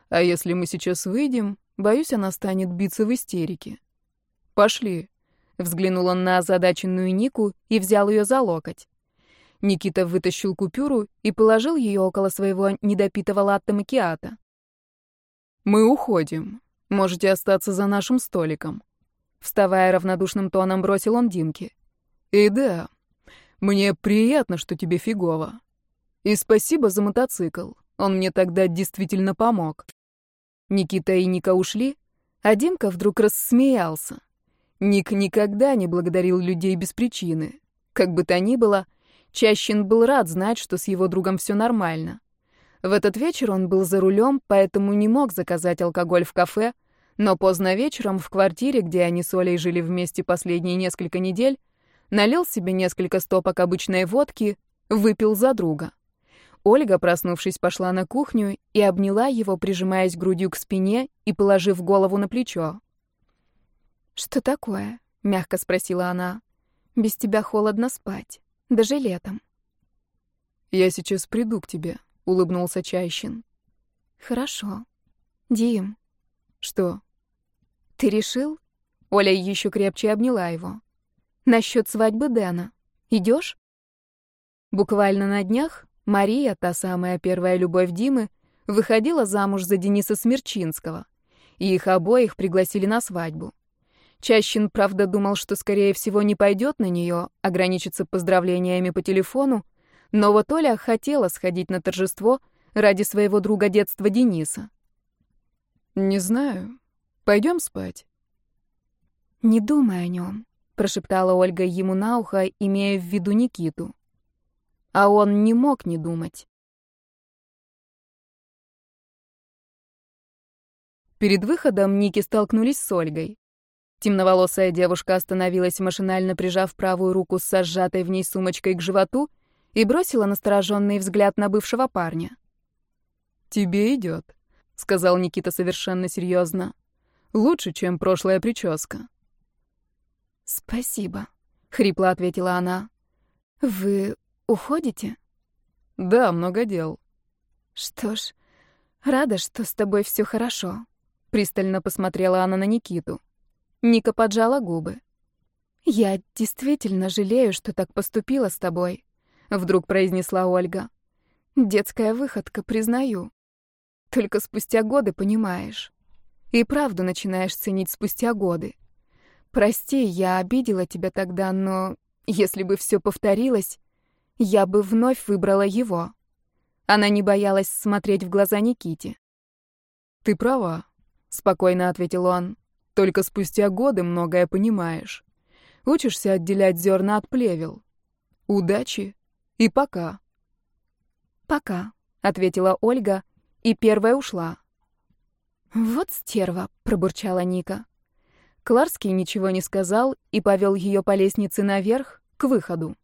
А если мы сейчас выйдем, боюсь, она станет биться в истерике. Пошли». Взглянул он на озадаченную Нику и взял ее за локоть. Никита вытащил купюру и положил ее около своего недопитого латте макиата. «Мы уходим. Можете остаться за нашим столиком». Вставая равнодушным тоном, бросил он Димке. «И да, мне приятно, что тебе фигово. И спасибо за мотоцикл. Он мне тогда действительно помог». Никита и Ника ушли, А Димка вдруг рассмеялся. Ник никогда не благодарил людей без причины. Как бы то ни было, Чащин был рад знать, что с его другом все нормально. В этот вечер он был за рулем, поэтому не мог заказать алкоголь в кафе, но поздно вечером в квартире, где они с Олей жили вместе последние несколько недель, налил себе несколько стопок обычной водки, выпил за друга. Ольга, проснувшись, пошла на кухню и обняла его, прижимаясь грудью к спине и положив голову на плечо. «Что такое?» — мягко спросила она. «Без тебя холодно спать, даже летом». «Я сейчас приду к тебе», — улыбнулся Чайщин. «Хорошо. Дим». «Что?» «Ты решил?» Оля еще крепче обняла его. «Насчет свадьбы Дэна. Идешь?» Буквально на днях Мария, та самая первая любовь Димы, выходила замуж за Дениса Смерчинского, и их обоих пригласили на свадьбу. Чащин, правда, думал, что, скорее всего, не пойдет на нее, ограничится поздравлениями по телефону, но вот Оля хотела сходить на торжество ради своего друга детства Дениса. «Не знаю. Пойдем спать?» «Не думай о нем», — прошептала Ольга ему на ухо, имея в виду Никиту. А он не мог не думать. Перед выходом Ники столкнулись с Ольгой. Темноволосая девушка остановилась, машинально прижав правую руку с сжатой в ней сумочкой к животу и бросила настороженный взгляд на бывшего парня. «Тебе идет», — сказал Никита совершенно серьезно. «Лучше, чем прошлая прическа». «Спасибо», — хрипло ответила она. «Вы уходите?» «Да, много дел». «Что ж, рада, что с тобой все хорошо», — пристально посмотрела она на Никиту. Ника поджала губы. «Я действительно жалею, что так поступила с тобой», — вдруг произнесла Ольга. «Детская выходка, признаю. Только спустя годы понимаешь. И правду начинаешь ценить спустя годы. Прости, я обидела тебя тогда, но если бы все повторилось, я бы вновь выбрала его». Она не боялась смотреть в глаза Никите. «Ты права», — спокойно ответил он. Только спустя годы многое понимаешь. Учишься отделять зерна от плевел. Удачи и пока. Пока, ответила Ольга и первая ушла. Вот стерва, пробурчала Ника. Кларский ничего не сказал и повел ее по лестнице наверх к выходу.